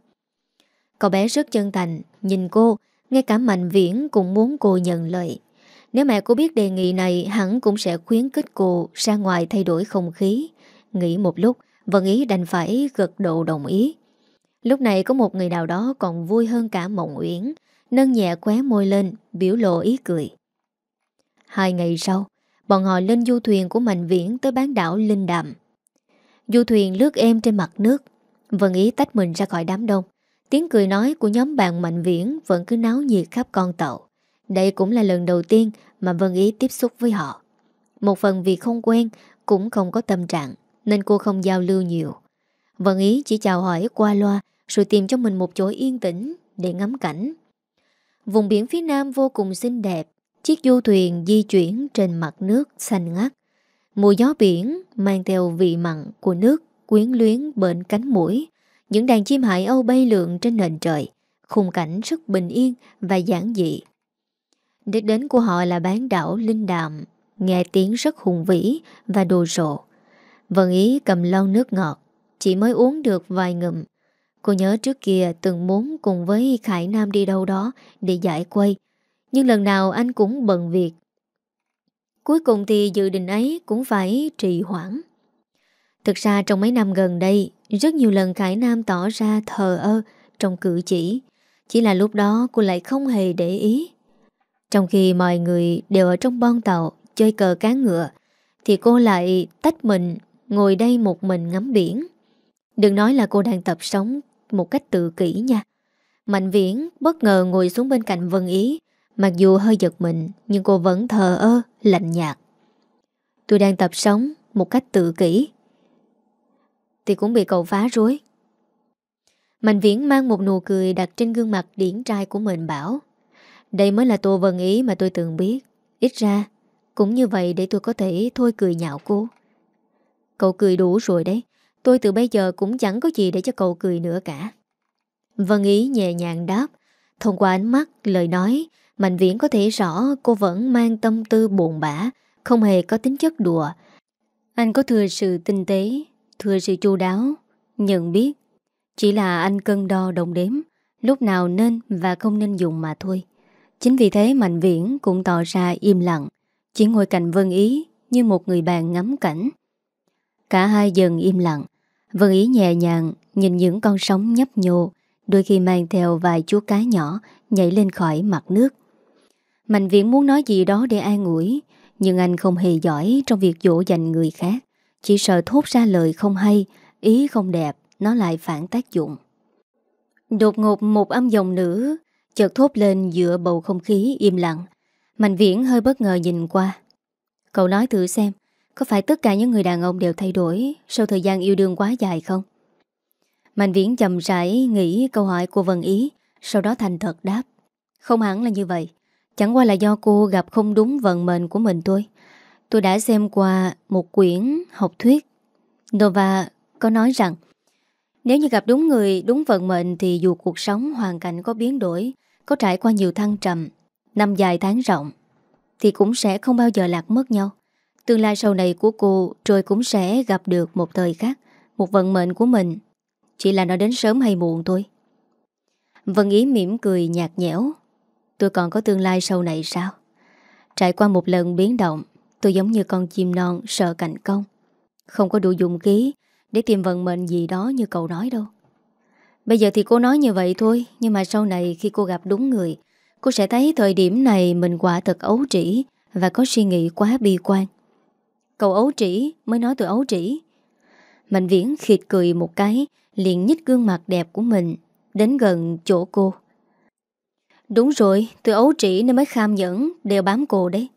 Cậu bé rất chân thành, Nhìn cô, Ngay cả Mạnh Viễn cũng muốn cô nhận lời. Nếu mẹ cô biết đề nghị này, Hẳn cũng sẽ khuyến khích cô ra ngoài thay đổi không khí. Nghĩ một lúc Vân Ý, đành phải gật độ đồng ý. Lúc này có một người nào đó còn vui hơn cả Mộng Uyển, Nâng nhẹ khóe môi lên, Biểu lộ ý cười. Hai ngày sau, Bọn họ lên du thuyền của Mạnh Viễn Tới bán đảo Linh Đàm. Du thuyền lướt êm trên mặt nước. Vân Ý tách mình ra khỏi đám đông. Tiếng cười nói của nhóm bạn Mạnh Viễn Vẫn cứ náo nhiệt khắp con tàu. Đây cũng là lần đầu tiên Mà Vân Ý tiếp xúc với họ. Một phần vì không quen, Cũng không có tâm trạng. Nên cô không giao lưu nhiều. Vân Ý chỉ chào hỏi qua loa Rồi tìm cho mình một chỗ yên tĩnh Để ngắm cảnh. Vùng biển phía nam vô cùng xinh đẹp, Chiếc du thuyền di chuyển trên mặt nước xanh ngắt. Mùa gió biển mang theo vị mặn của nước quyến luyến bên cánh mũi. Những đàn chim hải âu bay lượn trên nền trời, Khung cảnh rất bình yên và giản dị. Đích đến của họ là bán đảo Linh Đàm, Nghe tiếng rất hùng vĩ và đồ sộ Vân Ý cầm lon nước ngọt Chỉ mới uống được vài ngụm Cô nhớ trước kia từng muốn cùng với Khải Nam đi đâu đó để giải quay. Nhưng lần nào anh cũng bận việc. Cuối cùng thì dự định ấy cũng phải trì hoãn. Thực ra trong mấy năm gần đây, rất nhiều lần Khải Nam tỏ ra thờ ơ trong cử chỉ. Chỉ là lúc đó cô lại không hề để ý. Trong khi mọi người đều ở trong bon tàu chơi cờ cá ngựa, thì cô lại tách mình ngồi đây một mình ngắm biển. Đừng nói là cô đang tập sống một cách tự kỷ nha. Mạnh viễn bất ngờ ngồi xuống bên cạnh Vân Ý, mặc dù hơi giật mình nhưng cô vẫn thờ ơ, lạnh nhạt. Tôi đang tập sống một cách tự kỷ. Thì cũng bị cậu phá rối. Mạnh viễn mang một nụ cười đặt trên gương mặt điển trai của mình bảo Đây mới là Tô Vân Ý mà tôi từng biết. Ít ra, cũng như vậy để tôi có thể thôi cười nhạo cô. Cậu cười đủ rồi đấy. Tôi từ bây giờ cũng chẳng có gì để cho cậu cười nữa cả. Vân Ý nhẹ nhàng đáp. Thông qua ánh mắt, lời nói Mạnh Viễn có thể rõ cô vẫn mang tâm tư buồn bã Không hề có tính chất đùa. Anh có thừa sự tinh tế Thừa sự chu đáo Nhận biết. Chỉ là anh cân đo đồng đếm Lúc nào nên và không nên dùng mà thôi. Chính vì thế Mạnh Viễn cũng tỏ ra im lặng Chỉ ngồi cạnh Vân Ý Như một người bạn ngắm cảnh. Cả hai dần im lặng Vân Ý nhẹ nhàng nhìn những con sóng nhấp nhô Đôi khi mang theo vài chú cá nhỏ Nhảy lên khỏi mặt nước Mạnh viễn muốn nói gì đó để an ủi Nhưng anh không hề giỏi Trong việc dỗ dành người khác Chỉ sợ thốt ra lời không hay Ý không đẹp Nó lại phản tác dụng Đột ngột một âm dòng nữ chợt thốt lên giữa bầu không khí im lặng. Mạnh viễn hơi bất ngờ nhìn qua. Cậu nói thử xem, có phải tất cả những người đàn ông đều thay đổi sau thời gian yêu đương quá dài không? Mạnh viễn chậm rãi nghĩ câu hỏi của Vân Ý, sau đó thành thật đáp. Không hẳn là như vậy. Chẳng qua là do cô gặp không đúng vận mệnh của mình thôi. Tôi đã xem qua một quyển học thuyết. Nova có nói rằng nếu như gặp đúng người, đúng vận mệnh thì dù cuộc sống, hoàn cảnh có biến đổi, có trải qua nhiều thăng trầm, năm dài tháng rộng, thì cũng sẽ không bao giờ lạc mất nhau. Tương lai sau này của cô rồi cũng sẽ gặp được một thời khác, một vận mệnh của mình. Chỉ là nó đến sớm hay muộn thôi. Vân Ý mỉm cười nhạt nhẽo. Tôi còn có tương lai sau này sao? Trải qua một lần biến động, tôi giống như con chim non sợ cạnh công. Không có đủ dụng khí để tìm vận mệnh gì đó như cậu nói đâu. Bây giờ thì cô nói như vậy thôi, nhưng mà sau này khi cô gặp đúng người, cô sẽ thấy thời điểm này mình quả thật ấu trĩ và có suy nghĩ quá bi quan. Cậu ấu trĩ mới nói tôi ấu trĩ. Mạnh viễn khịt cười một cái, liền nhích gương mặt đẹp của mình đến gần chỗ cô. Đúng rồi, tôi ấu trĩ nên mới kham nhẫn, đều bám cô đấy.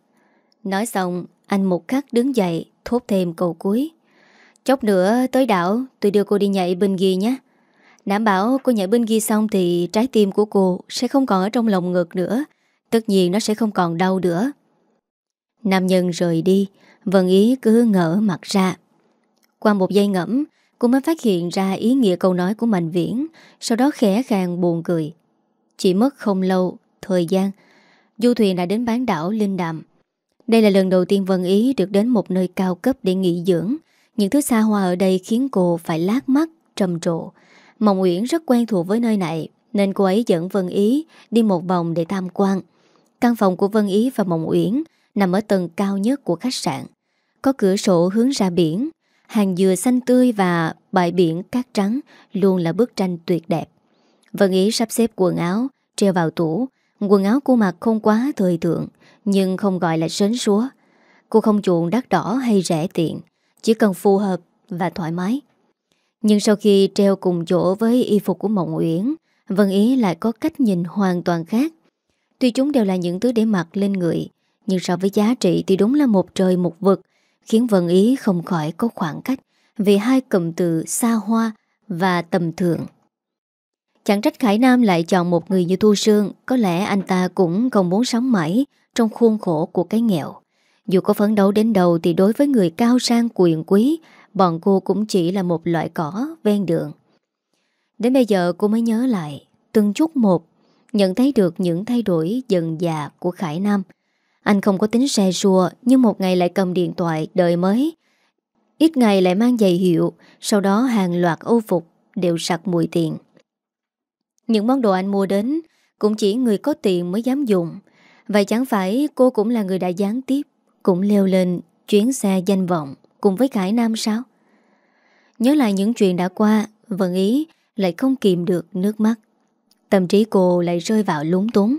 Nói xong, anh một khắc đứng dậy, thốt thêm câu cuối. Chốc nữa tới đảo, tôi đưa cô đi nhảy bên ghi nhé. Đảm bảo cô nhảy bên ghi xong thì trái tim của cô sẽ không còn ở trong lòng ngực nữa. Tất nhiên nó sẽ không còn đau nữa. Nam nhân rời đi, Vân Ý cứ ngỡ mặt ra. Qua một giây ngẫm, cô mới phát hiện ra ý nghĩa câu nói của Mạnh Viễn, sau đó khẽ khàng buồn cười. Chỉ mất không lâu, thời gian, du thuyền đã đến bán đảo Linh Đạm. Đây là lần đầu tiên Vân Ý được đến một nơi cao cấp để nghỉ dưỡng. Những thứ xa hoa ở đây khiến cô phải lát mắt, trầm trộ. Mộng Uyển rất quen thuộc với nơi này, nên cô ấy dẫn Vân Ý đi một vòng để tham quan. Căn phòng của Vân Ý và Mộng Uyển nằm ở tầng cao nhất của khách sạn. Có cửa sổ hướng ra biển, hàng dừa xanh tươi và bãi biển cát trắng luôn là bức tranh tuyệt đẹp. Vân Ý sắp xếp quần áo, treo vào tủ. Quần áo cô mặc không quá thời thượng, nhưng không gọi là sến súa. Cô không chuộng đắt đỏ hay rẻ tiện, chỉ cần phù hợp và thoải mái. Nhưng sau khi treo cùng chỗ với y phục của Mộng Uyển, Vân Ý lại có cách nhìn hoàn toàn khác. Tuy chúng đều là những thứ để mặc lên người, nhưng so với giá trị thì đúng là một trời một vực, khiến Vân Ý không khỏi có khoảng cách vì hai cụm từ xa hoa và tầm thường. Chẳng trách Khải Nam lại chọn một người như Thu Sương, có lẽ anh ta cũng không muốn sống mãi trong khuôn khổ của cái nghèo. Dù có phấn đấu đến đầu thì đối với người cao sang quyền quý, bọn cô cũng chỉ là một loại cỏ ven đường. Đến bây giờ cô mới nhớ lại, từng chút một, nhận thấy được những thay đổi dần già của Khải Nam. Anh không có tính xe rùa nhưng một ngày lại cầm điện thoại đợi mới. Ít ngày lại mang giày hiệu, sau đó hàng loạt ô phục đều sặc mùi tiền. Những món đồ anh mua đến cũng chỉ người có tiền mới dám dùng. Vậy chẳng phải cô cũng là người đã gián tiếp, cũng leo lên chuyến xe danh vọng cùng với Khải Nam sao? Nhớ lại những chuyện đã qua, Vân Ý lại không kìm được nước mắt. Tâm trí cô lại rơi vào lúng túng.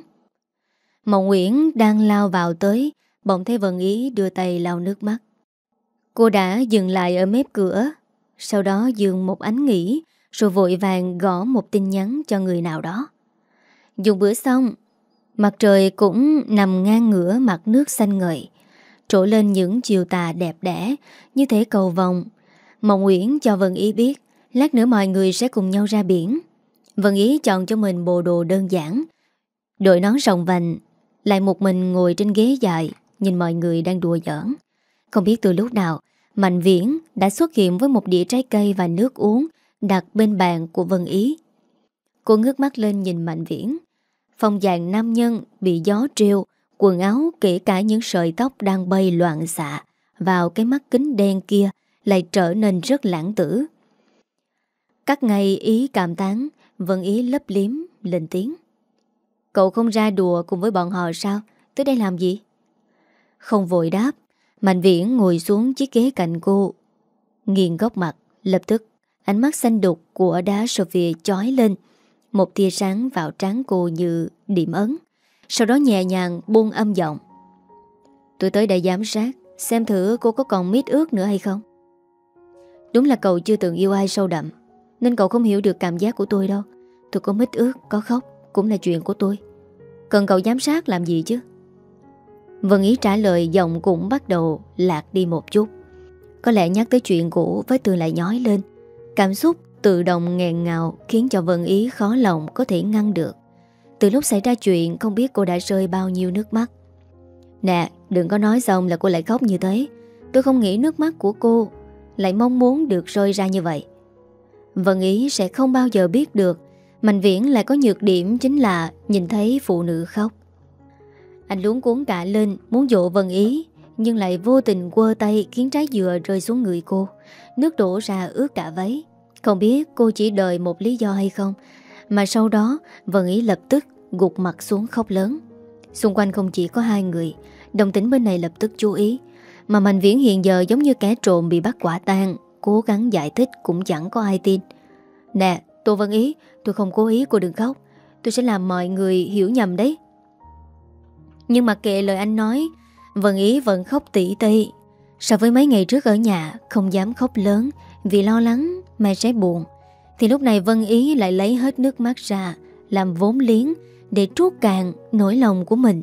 Mộng Nguyễn đang lao vào tới, bỗng thấy Vân Ý đưa tay lau nước mắt. Cô đã dừng lại ở mép cửa, sau đó dừng một ánh nghỉ, rồi vội vàng gõ một tin nhắn cho người nào đó. Dùng bữa xong, mặt trời cũng nằm ngang ngửa mặt nước xanh ngời, trổ lên những chiều tà đẹp đẽ, như thế cầu vòng. Mộng Nguyễn cho Vân Ý biết, lát nữa mọi người sẽ cùng nhau ra biển. Vân Ý chọn cho mình bộ đồ đơn giản, đội nón rồng vành, lại một mình ngồi trên ghế dài, nhìn mọi người đang đùa giỡn. Không biết từ lúc nào, Mạnh Viễn đã xuất hiện với một đĩa trái cây và nước uống đặt bên bàn của Vân Ý. Cô ngước mắt lên nhìn Mạnh Viễn. Phong dạng nam nhân bị gió trêu, quần áo kể cả những sợi tóc đang bay loạn xạ vào cái mắt kính đen kia lại trở nên rất lãng tử. Cắt ngay ý cảm tán, Vân Ý lấp liếm, lên tiếng. Cậu không ra đùa cùng với bọn họ sao? Tới đây làm gì? Không vội đáp, Mạnh Viễn ngồi xuống chiếc ghế cạnh cô. Nghiền góc mặt, lập tức Ánh mắt xanh đục của đá Sophia chói lên Một tia sáng vào trán cô như điểm ấn Sau đó nhẹ nhàng buông âm giọng Tôi tới đây giám sát Xem thử cô có còn mít ướt nữa hay không Đúng là cậu chưa từng yêu ai sâu đậm Nên cậu không hiểu được cảm giác của tôi đâu Tôi có mít ướt, có khóc cũng là chuyện của tôi. Cần cậu giám sát làm gì chứ? Vân Ý trả lời giọng cũng bắt đầu lạc đi một chút. Có lẽ nhắc tới chuyện cũ với Tường lại nhói lên. Cảm xúc tự động nghẹn ngào Khiến cho Vân Ý khó lòng có thể ngăn được. Từ lúc xảy ra chuyện, Không biết cô đã rơi bao nhiêu nước mắt. Nè, đừng có nói xong là cô lại khóc như thế. Tôi không nghĩ nước mắt của cô Lại mong muốn được rơi ra như vậy. Vân Ý sẽ không bao giờ biết được Mạnh Viễn lại có nhược điểm chính là nhìn thấy phụ nữ khóc. Anh luống cuốn cả lên, muốn dụ Vân Ý, nhưng lại vô tình quơ tay khiến trái dừa rơi xuống người cô. Nước đổ ra ướt cả váy. Không biết cô chỉ đợi một lý do hay không, mà sau đó Vân Ý lập tức gục mặt xuống khóc lớn. Xung quanh không chỉ có hai người, Đồng tính bên này lập tức chú ý Mà Mạnh Viễn hiện giờ giống như kẻ trộm bị bắt quả tang, Cố gắng giải thích cũng chẳng có ai tin Nè, Tô Vân Ý Tôi không cố ý, cô đừng khóc. Tôi sẽ làm mọi người hiểu nhầm đấy. Nhưng mà kệ lời anh nói Vân Ý vẫn khóc tỉ tê. So với mấy ngày trước ở nhà, Không dám khóc lớn, Vì lo lắng mẹ sẽ buồn. Thì lúc này Vân Ý lại lấy hết nước mắt ra, Làm vốn liếng Để trút cạn nỗi lòng của mình.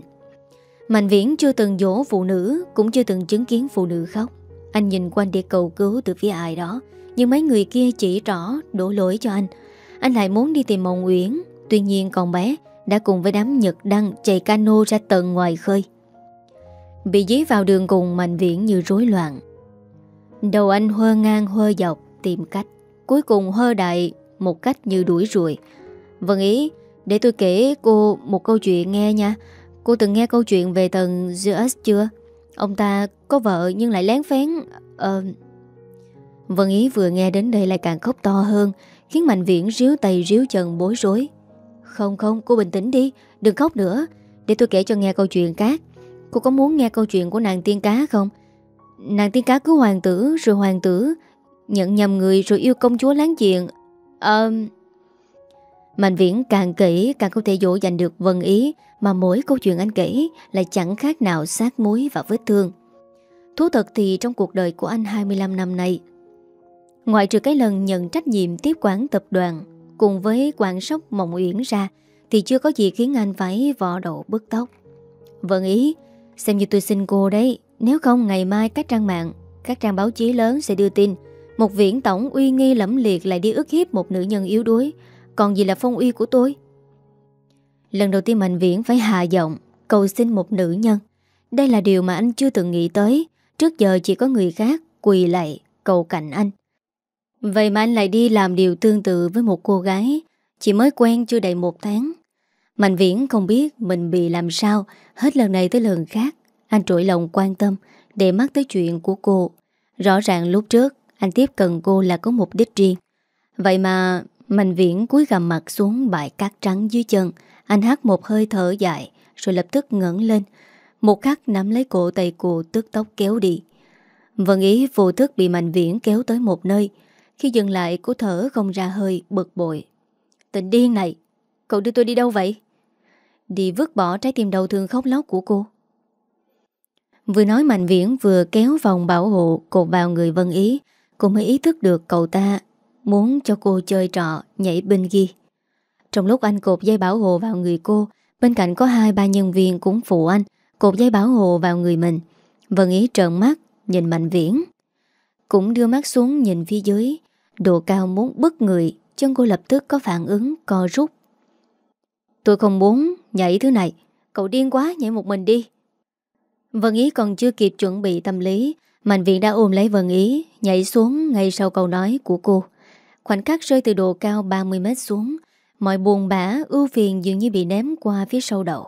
Mạnh Viễn chưa từng dỗ phụ nữ, Cũng chưa từng chứng kiến phụ nữ khóc. Anh nhìn quanh để cầu cứu từ phía ai đó, Nhưng mấy người kia chỉ rõ đổ lỗi cho anh anh lại muốn đi tìm Mộng Uyển. Tuy nhiên con bé đã cùng với đám Nhật Đăng chạy cano ra tận ngoài khơi. Bị dí vào đường cùng mạnh viễn như rối loạn. Đầu anh hơ ngang hơ dọc tìm cách. Cuối cùng hơ đại một cách như đuổi ruồi. Vâng ý, Để tôi kể cô một câu chuyện nghe nha. Cô từng nghe câu chuyện về tầng Zeus chưa? Ông ta có vợ nhưng lại lén phén uh... Vân Ý vừa nghe đến đây lại càng khóc to hơn. Khiến Mạnh Viễn ríu tay ríu chân bối rối. Không không, cô bình tĩnh đi, Đừng khóc nữa. Để tôi kể cho nghe câu chuyện khác. Cô có muốn nghe câu chuyện của nàng tiên cá không? Nàng tiên cá cứu hoàng tử, Rồi hoàng tử Nhận nhầm người rồi yêu công chúa láng giềng. Ờ um... Mạnh Viễn càng kỹ càng không thể dỗ dành được vần ý, Mà mỗi câu chuyện anh kể Lại chẳng khác nào sát muối và vết thương. Thú thật thì trong cuộc đời của anh 25 năm nay Ngoại trừ cái lần nhận trách nhiệm tiếp quản tập đoàn cùng với quản sóc Mộng Uyển ra thì chưa có gì khiến anh phải vò đầu bức tóc. Vâng ý, xem như tôi xin cô đấy, nếu không ngày mai các trang mạng, các trang báo chí lớn sẽ đưa tin một viễn tổng uy nghi lẫm liệt lại đi ức hiếp một nữ nhân yếu đuối, còn gì là phong uy của tôi? Lần đầu tiên Mạnh Viễn phải hạ giọng cầu xin một nữ nhân. Đây là điều mà anh chưa từng nghĩ tới, trước giờ chỉ có người khác quỳ lại cầu cạnh anh. Vậy mà anh lại đi làm điều tương tự với một cô gái. Chỉ mới quen chưa đầy một tháng. Mạnh viễn không biết mình bị làm sao. Hết lần này tới lần khác, Anh trỗi lòng quan tâm Để mắt tới chuyện của cô. Rõ ràng lúc trước, Anh tiếp cận cô là có mục đích riêng. Vậy mà Mạnh viễn cúi gầm mặt xuống bãi cát trắng dưới chân. Anh hát một hơi thở dài, Rồi lập tức ngẩng lên. Một khắc nắm lấy cổ tay cô tức tóc kéo đi. Vân ý vô thức bị Mạnh viễn kéo tới một nơi khi dừng lại, cô thở không ra hơi, bực bội. Tình điên này, Cậu đưa tôi đi đâu vậy? Đi vứt bỏ trái tim đầu thương khóc lóc của cô. Vừa nói Mạnh Viễn, vừa kéo vòng bảo hộ, cột vào người Vân Ý. Cô mới ý thức được cậu ta muốn cho cô chơi trọ nhảy bên ghi. Trong lúc anh cột dây bảo hộ vào người cô, Bên cạnh có hai ba nhân viên cũng phụ anh Cột dây bảo hộ vào người mình. Vân Ý trợn mắt, nhìn Mạnh Viễn, Cũng đưa mắt xuống nhìn phía dưới. Độ cao muốn bức người, Chân cô lập tức có phản ứng, co rút. Tôi không muốn nhảy thứ này, Cậu điên quá, nhảy một mình đi. Vân Ý còn chưa kịp chuẩn bị tâm lý, Mạnh viện đã ôm lấy Vân Ý, Nhảy xuống ngay sau câu nói của cô. Khoảnh khắc rơi từ độ cao 30 mét xuống, Mọi buồn bã, ưu phiền dường như bị ném qua phía sau đầu.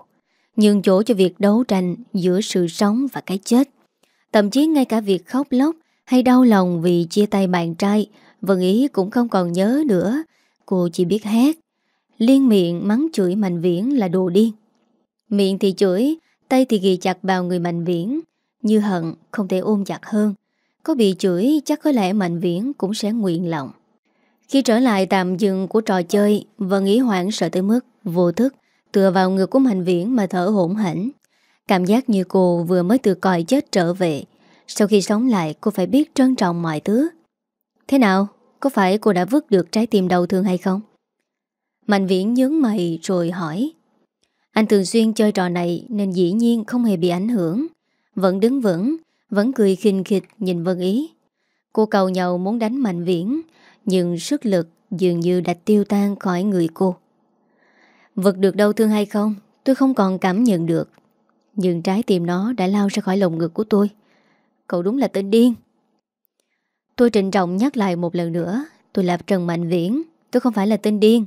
Nhường chỗ cho việc đấu tranh Giữa sự sống và cái chết, Thậm chí ngay cả việc khóc lóc Hay đau lòng vì chia tay bạn trai Vân Ý cũng không còn nhớ nữa. Cô chỉ biết hét Liên miệng mắng chửi Mạnh Viễn là đồ điên. Miệng thì chửi, Tay thì ghi chặt vào người Mạnh Viễn. Như hận, không thể ôm chặt hơn. Có bị chửi, chắc có lẽ Mạnh Viễn cũng sẽ nguyện lòng. Khi trở lại tạm dừng của trò chơi, Vân Ý hoảng sợ tới mức Vô thức, tựa vào ngực của Mạnh Viễn mà thở hỗn hển. Cảm giác như cô vừa mới từ còi chết trở về. Sau khi sống lại, cô phải biết trân trọng mọi thứ. Thế nào? Có phải cô đã vứt được trái tim đau thương hay không? Mạnh Viễn nhướng mày rồi hỏi. Anh thường xuyên chơi trò này Nên dĩ nhiên không hề bị ảnh hưởng. Vẫn đứng vững, Vẫn cười khinh khịch nhìn Vân Ý. Cô cầu nhau muốn đánh Mạnh Viễn, Nhưng sức lực dường như đã tiêu tan khỏi người cô. Vật được đau thương hay không? Tôi không còn cảm nhận được. Nhưng trái tim nó đã lao ra khỏi lồng ngực của tôi. Cậu đúng là tên điên. Tôi trịnh trọng nhắc lại một lần nữa, Tôi là Trần Mạnh Viễn, Tôi không phải là tên điên.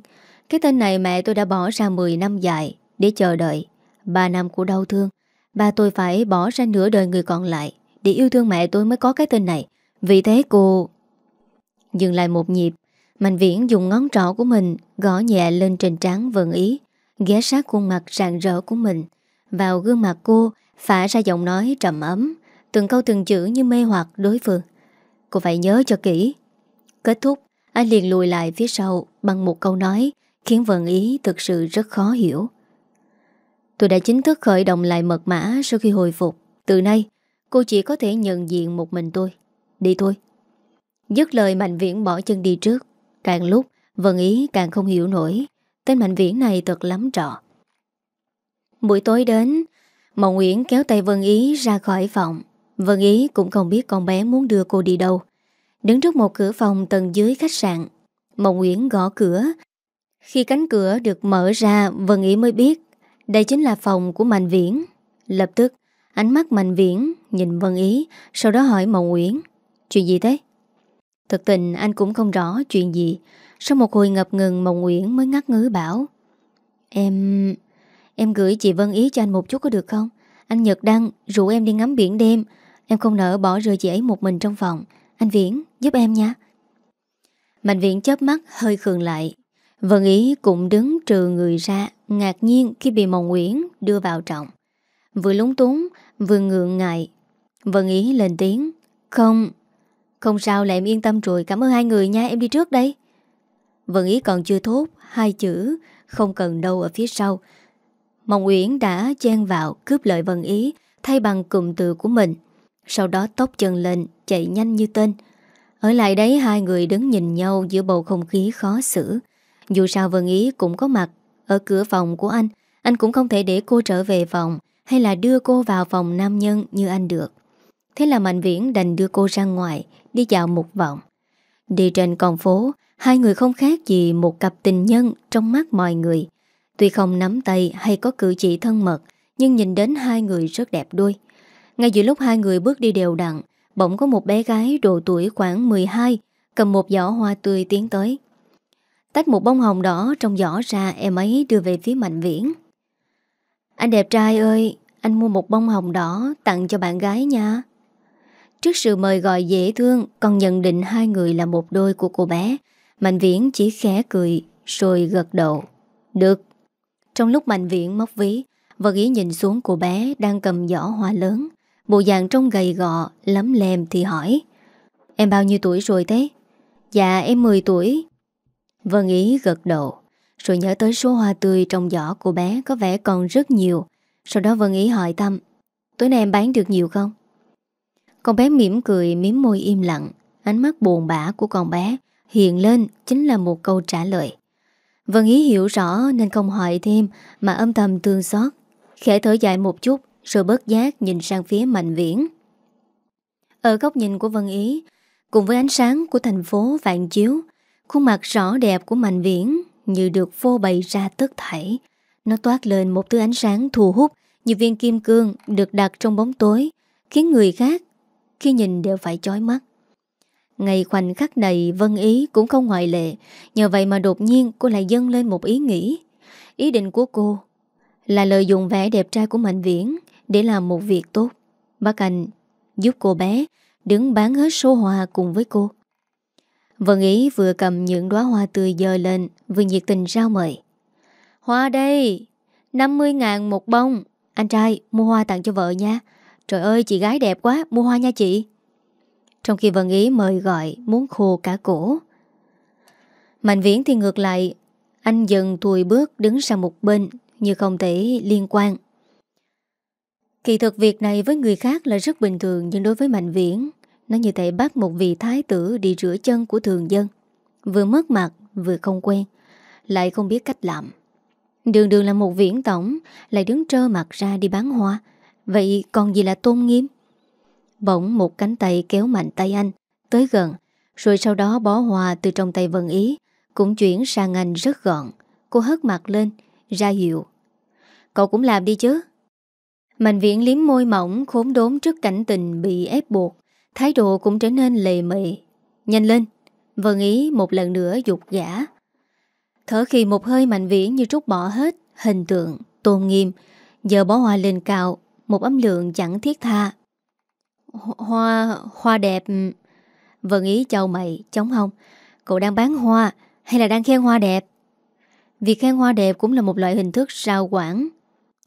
Cái tên này mẹ tôi đã bỏ ra 10 năm dài Để chờ đợi 3 năm của đau thương. Ba tôi phải bỏ ra nửa đời người còn lại Để yêu thương mẹ tôi mới có cái tên này. Vì thế cô Dừng lại một nhịp. Mạnh Viễn dùng ngón trỏ của mình Gõ nhẹ lên trên trán vần ý, Ghé sát khuôn mặt rạng rỡ của mình. Vào gương mặt cô, Phả ra giọng nói trầm ấm, Từng câu từng chữ như mê hoặc đối phương. Cô phải nhớ cho kỹ. Kết thúc, Anh liền lùi lại phía sau Bằng một câu nói Khiến vân ý thực sự rất khó hiểu. Tôi đã chính thức khởi động lại mật mã Sau khi hồi phục. Từ nay, cô chỉ có thể nhận diện một mình tôi. Đi thôi. Dứt lời, Mạnh Viễn bỏ chân đi trước. Càng lúc, Vân Ý càng không hiểu nổi. Tên Mạnh Viễn này thật lắm trọ Buổi tối đến Mộng Nguyễn kéo tay Vân Ý ra khỏi phòng. Vân Ý cũng không biết con bé muốn đưa cô đi đâu. Đứng trước một cửa phòng tầng dưới khách sạn Mộng Nguyễn gõ cửa. Khi cánh cửa được mở ra, Vân Ý mới biết Đây chính là phòng của Mạnh Viễn. Lập tức, ánh mắt Mạnh Viễn Nhìn Vân Ý, Sau đó hỏi Mộng Nguyễn, Chuyện gì thế? Thực tình anh cũng không rõ chuyện gì. Sau một hồi ngập ngừng Mộng Nguyễn mới ngắt ngứ bảo, Em... Em gửi chị Vân Ý cho anh một chút có được không? Anh Nhật Đăng rủ em đi ngắm biển đêm Em không nỡ bỏ rơi chị ấy một mình trong phòng. Anh Viễn, giúp em nha. Mạnh Viễn chớp mắt, hơi khường lại. Vân Ý cũng đứng trừ người ra, Ngạc nhiên khi bị Mộng Nguyễn đưa vào trọng. Vừa lúng túng, Vừa ngượng ngại. Vân Ý lên tiếng, Không không sao là em yên tâm rồi, Cảm ơn hai người nha, em đi trước đây. Vân Ý còn chưa thốt Hai chữ, không cần đâu ở phía sau. Mộng Uyển đã chen vào Cướp lợi Vân Ý, Thay bằng cụm từ của mình. Sau đó tóc chân lên, chạy nhanh như tên. Ở lại đấy, hai người đứng nhìn nhau Giữa bầu không khí khó xử. Dù sao Vân Ý cũng có mặt Ở cửa phòng của anh. Anh cũng không thể để cô trở về phòng Hay là đưa cô vào phòng nam nhân như anh được. Thế là Mạnh Viễn đành đưa cô ra ngoài, Đi dạo một vòng. Đi trên con phố, Hai người không khác gì một cặp tình nhân Trong mắt mọi người. Tuy không nắm tay hay có cử chỉ thân mật, Nhưng nhìn đến hai người rất đẹp đôi. Ngay giữa lúc hai người bước đi đều đặn, Bỗng có một bé gái độ tuổi khoảng 12 Cầm một giỏ hoa tươi tiến tới. Tách một bông hồng đỏ trong giỏ ra, Em ấy đưa về phía Mạnh Viễn. Anh đẹp trai ơi, Anh mua một bông hồng đỏ Tặng cho bạn gái nha. Trước sự mời gọi dễ thương, Còn nhận định hai người là một đôi của cô bé, Mạnh Viễn chỉ khẽ cười, Rồi gật đầu. Được. Trong lúc Mạnh Viễn móc ví, Vật ý nhìn xuống cô bé đang cầm giỏ hoa lớn Bộ dạng trông gầy gò Lắm lem thì hỏi. Em bao nhiêu tuổi rồi thế? Dạ em 10 tuổi. Vân ý gật đầu. Rồi nhớ tới số hoa tươi trong giỏ của bé Có vẻ còn rất nhiều. Sau đó Vân ý hỏi Tâm Tối nay em bán được nhiều không? Con bé mỉm cười, miếm môi im lặng. Ánh mắt buồn bã của con bé Hiện lên chính là một câu trả lời. Vân Ý hiểu rõ nên không hỏi thêm Mà âm thầm thương xót. Khẽ thở dài một chút rồi bớt giác nhìn sang phía Mạnh Viễn Ở góc nhìn của Vân Ý Cùng với ánh sáng của thành phố vạn chiếu Khuôn mặt rõ đẹp của Mạnh Viễn Như được phô bày ra tất thảy Nó toát lên một thứ ánh sáng thu hút Như viên kim cương được đặt trong bóng tối Khiến người khác khi nhìn đều phải chói mắt. Ngày khoảnh khắc này Vân Ý cũng không ngoại lệ, nhờ vậy mà đột nhiên cô lại dâng lên một ý nghĩ. Ý định của cô là lợi dụng vẻ đẹp trai của Mạnh Viễn để làm một việc tốt. Bác Anh giúp cô bé đứng bán hết số hoa cùng với cô. Vân Ý vừa cầm những đóa hoa tươi dơ lên, vừa nhiệt tình rao mời. Hoa đây, 50 ngàn một bông. Anh trai, mua hoa tặng cho vợ nha. Trời ơi chị gái đẹp quá Mua hoa nha chị Trong khi Vân Ý mời gọi Muốn khô cả cổ Mạnh viễn thì ngược lại Anh dần tùi bước đứng sang một bên Như không thể liên quan Kỳ thực việc này với người khác là rất bình thường, Nhưng đối với Mạnh Viễn, Nó như thể bắt một vị thái tử đi rửa chân của thường dân. Vừa mất mặt, vừa không quen, Lại không biết cách làm. Đường đường là một viễn tổng, Lại đứng trơ mặt ra đi bán hoa. Vậy còn gì là tôn nghiêm? Bỗng một cánh tay kéo mạnh tay anh Tới gần, Rồi sau đó bó hoa từ trong tay Vân Ý, Cũng chuyển sang anh rất gọn. Cô hất mặt lên, Ra hiệu, Cậu cũng làm đi chứ. Mạnh viễn liếm môi mỏng khốn đốn trước cảnh tình bị ép buộc Thái độ cũng trở nên lề mề Nhanh lên Vân Ý một lần nữa dục gã Thở khi một hơi mạnh viễn như trút bỏ hết Hình tượng, tôn nghiêm Giờ bó hoa lên cao Một ấm lượng chẳng thiết tha. Hoa, hoa đẹp. Vân Ý chào mày, chống hông. Cậu đang bán hoa Hay là đang khen hoa đẹp? Việc khen hoa đẹp cũng là một loại hình thức sao quảng.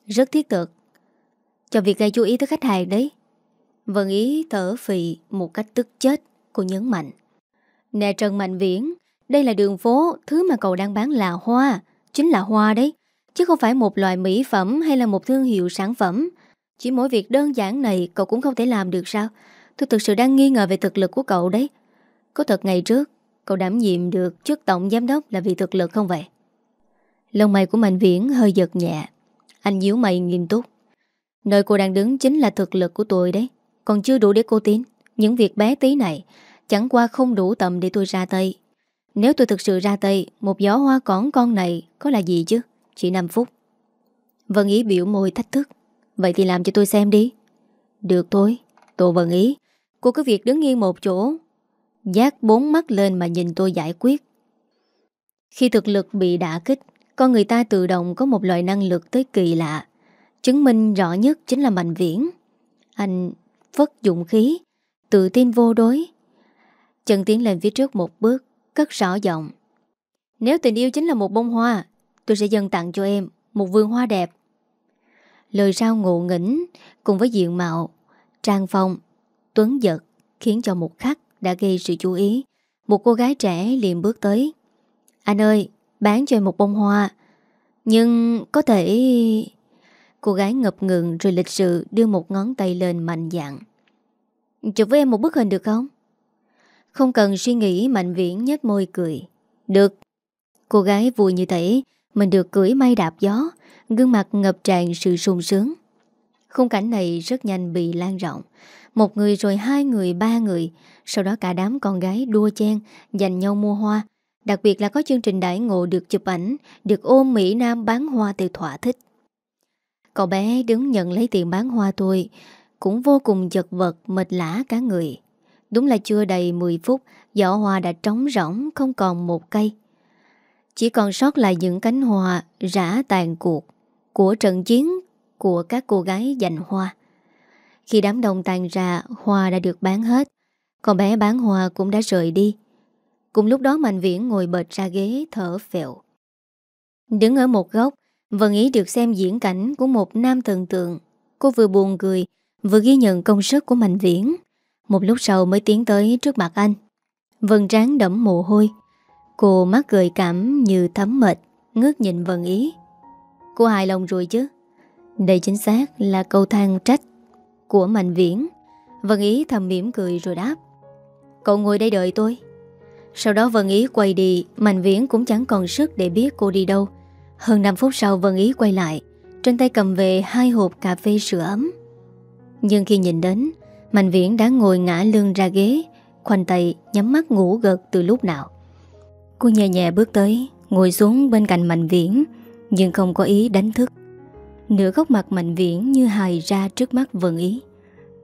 Rất thiết thực. Cho việc gây chú ý tới khách hàng đấy. Vân Ý thở phì một cách tức chết, Cô nhấn mạnh. Nè Trần Mạnh Viễn, Đây là đường phố, Thứ mà cậu đang bán là hoa. Chính là hoa đấy, Chứ không phải một loại mỹ phẩm hay là một thương hiệu sản phẩm. Chỉ mỗi việc đơn giản này, Cậu cũng không thể làm được sao? Tôi thực sự đang nghi ngờ về thực lực của cậu đấy. Có thật ngày trước, Cậu đảm nhiệm được chức tổng giám đốc là vì thực lực không vậy? Lông mày của Mạnh Viễn hơi giật nhẹ. Anh nhíu mày nghiêm túc. Nơi cô đang đứng chính là thực lực của tôi đấy. Còn chưa đủ để cô tin. Những việc bé tí này Chẳng qua không đủ tầm để tôi ra tay. Nếu tôi thực sự ra tay, Một gió hoa cỏn con này có là gì chứ? Chỉ 5 phút. Vân Ý biểu môi thách thức. Vậy thì làm cho tôi xem đi. Được thôi Tôi Vân Ý. Cô cứ việc đứng yên một chỗ. Giác bốn mắt lên mà nhìn tôi giải quyết. Khi thực lực bị đả kích, Con người ta tự động có một loại năng lực tới kỳ lạ. Chứng minh rõ nhất chính là Mạnh Viễn. Anh phất dụng khí, Tự tin vô đối. Trần tiến lên phía trước một bước, Cất rõ giọng. Nếu tình yêu chính là một bông hoa, Tôi sẽ dâng tặng cho em Một vườn hoa đẹp. Lời sao ngộ nghĩnh Cùng với diện mạo, Trang phong, Tuấn giật Khiến cho một khắc đã gây sự chú ý. Một cô gái trẻ liền bước tới. Anh ơi, Bán cho em một bông hoa, Nhưng có thể Cô gái ngập ngừng rồi lịch sự Đưa một ngón tay lên mạnh dạng Chụp với em một bức hình được không? Không cần suy nghĩ, Mạnh Viễn nhếch môi cười. Được. Cô gái vui như thế Mình được cưỡi may đạp gió, Gương mặt ngập tràn sự sung sướng. Khung cảnh này rất nhanh bị lan rộng. Một người rồi hai người, ba người. Sau đó cả đám con gái đua chen Dành nhau mua hoa. Đặc biệt là có chương trình đại ngộ được chụp ảnh, Được ôm Mỹ Nam bán hoa từ thỏa thích. Cậu bé đứng nhận lấy tiền bán hoa tôi Cũng vô cùng giật vật, mệt lã cả người. Đúng là chưa đầy 10 phút, Giỏ hoa đã trống rỗng, Không còn một cây. Chỉ còn sót lại những cánh hoa Rã tàn cuộc Của trận chiến Của các cô gái giành hoa. Khi đám đông tàn ra, Hoa đã được bán hết. Còn bé bán hoa cũng đã rời đi. Cùng lúc đó, Mạnh Viễn ngồi bệt ra ghế Thở phèo. Đứng ở một góc Vân ý được xem diễn cảnh của một nam thần tượng, Cô vừa buồn cười, Vừa ghi nhận công sức của Mạnh Viễn. Một lúc sau mới tiến tới trước mặt anh. Vân tráng đẫm mồ hôi. Cô mắt gợi cảm như thấm mệt, Ngước nhìn Vân Ý. Cô hài lòng rồi chứ? Đây chính xác là câu than trách Của Mạnh Viễn. Vân Ý thầm mỉm cười rồi đáp. Cậu ngồi đây đợi tôi. Sau đó Vân Ý quay đi, Mạnh Viễn cũng chẳng còn sức để biết cô đi đâu. Hơn 5 phút sau Vân Ý quay lại Trên tay cầm về hai hộp cà phê sữa ấm. Nhưng khi nhìn đến Mạnh viễn đã ngồi ngã lưng ra ghế Khoanh tay nhắm mắt ngủ gật từ lúc nào. Cô nhẹ nhẹ bước tới Ngồi xuống bên cạnh Mạnh viễn Nhưng không có ý đánh thức. Nửa góc mặt Mạnh viễn như hài ra trước mắt Vân Ý.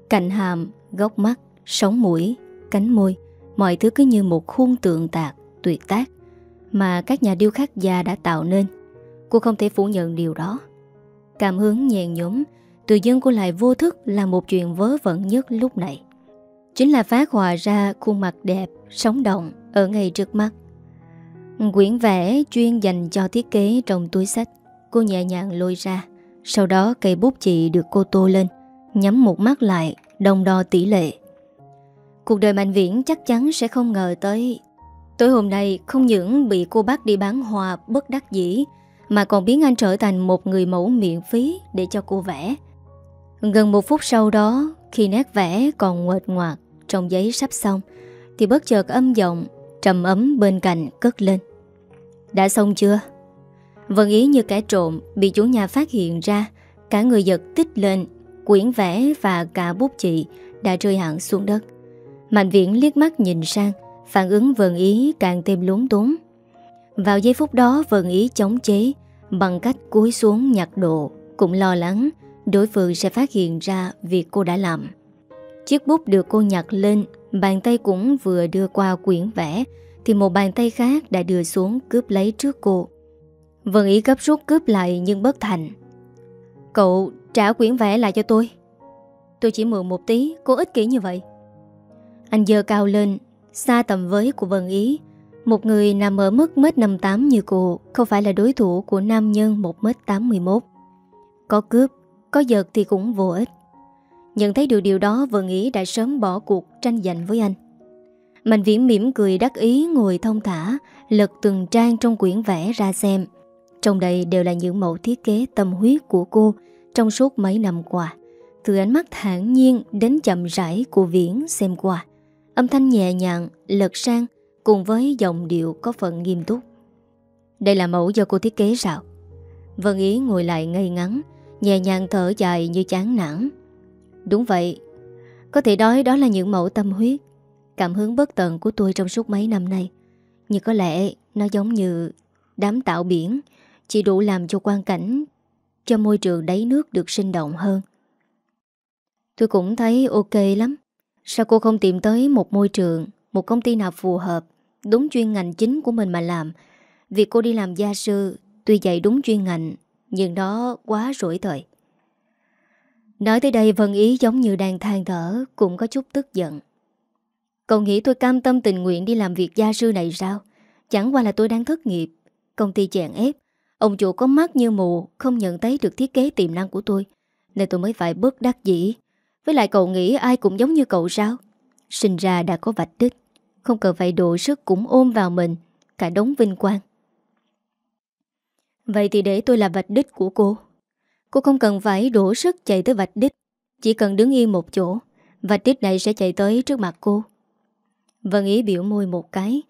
Cạnh hàm, góc mắt, sống mũi, cánh môi Mọi thứ cứ như một khuôn tượng tạc, tuyệt tác Mà các nhà điêu khắc gia đã tạo nên. Cô không thể phủ nhận điều đó. Cảm hứng nhèn nhóm Tự dưng cô lại vô thức là một chuyện vớ vẩn nhất lúc này. Chính là phát họa ra khuôn mặt đẹp, sống động ở ngay trước mắt. Quyển vẽ chuyên dành cho thiết kế trong túi sách Cô nhẹ nhàng lôi ra. Sau đó cây bút chì được cô tô lên Nhắm một mắt lại Đồng đo tỷ lệ. Cuộc đời Mạnh Viễn chắc chắn sẽ không ngờ tới. Tối hôm nay không những bị cô bắt đi bán hòa bất đắc dĩ mà còn biến anh trở thành một người mẫu miễn phí để cho cô vẽ Gần một phút sau đó Khi nét vẽ còn nguệt ngoạc Trong giấy sắp xong Thì bất chợt âm giọng Trầm ấm bên cạnh cất lên Đã xong chưa? Vân Ý như kẻ trộm bị chủ nhà phát hiện ra, cả người giật tích lên, quyển vẽ và cả bút chị đã rơi hẳn xuống đất. Mạnh viễn liếc mắt nhìn sang, phản ứng vần Ý càng thêm lúng túng. Vào giây phút đó Vân Ý chống chế, bằng cách cúi xuống nhặt độ, cũng lo lắng đối phương sẽ phát hiện ra việc cô đã làm. Chiếc bút được cô nhặt lên, bàn tay cũng vừa đưa qua quyển vẽ, thì một bàn tay khác đã đưa xuống cướp lấy trước cô. Vân Ý gấp rút cướp lại nhưng bất thành. Cậu trả quyển vẽ lại cho tôi. Tôi chỉ mượn một tí, cô ích kỷ như vậy. Anh dơ cao lên, xa tầm với của Vân Ý. Một người nằm ở mức mét 58 như cô không phải là đối thủ của nam nhân 1m81. Có cướp, có giật thì cũng vô ích. Nhận thấy được điều đó Vân Ý đã sớm bỏ cuộc tranh giành với anh. Mạnh viễn mỉm cười đắc ý ngồi thông thả, lật từng trang trong quyển vẽ ra xem. Trong đây đều là những mẫu thiết kế tâm huyết của cô trong suốt mấy năm qua. Từ ánh mắt thản nhiên đến chậm rãi của Viễn xem qua. Âm thanh nhẹ nhàng, lật sang cùng với giọng điệu có phần nghiêm túc. Đây là mẫu do cô thiết kế sao? Vân Ý ngồi lại ngây ngắn, nhẹ nhàng thở dài như chán nản. Đúng vậy, có thể nói đó là những mẫu tâm huyết, cảm hứng bất tận của tôi trong suốt mấy năm nay. Nhưng có lẽ nó giống như đám tạo biển, chỉ đủ làm cho quan cảnh, cho môi trường đáy nước được sinh động hơn. Tôi cũng thấy ok lắm. Sao cô không tìm tới một môi trường, một công ty nào phù hợp, đúng chuyên ngành chính của mình mà làm? Việc cô đi làm gia sư, tuy dạy đúng chuyên ngành, nhưng đó quá rủi thời. Nói tới đây Vân Ý giống như đang than thở, cũng có chút tức giận. Cậu nghĩ tôi cam tâm tình nguyện đi làm việc gia sư này sao? Chẳng qua là tôi đang thất nghiệp. Công ty chèn ép. Ông chủ có mắt như mù, không nhận thấy được thiết kế tiềm năng của tôi. Nên tôi mới phải bất đắc dĩ với lại cậu nghĩ ai cũng giống như cậu sao Sinh ra đã có vạch đích không cần phải đổ sức cũng ôm vào mình, Cả đống vinh quang. Vậy thì để tôi là vạch đích của cô. Cô không cần phải đổ sức chạy tới vạch đích, Chỉ cần đứng yên một chỗ, Vạch đích này sẽ chạy tới trước mặt cô. Vân Ý biểu môi một cái,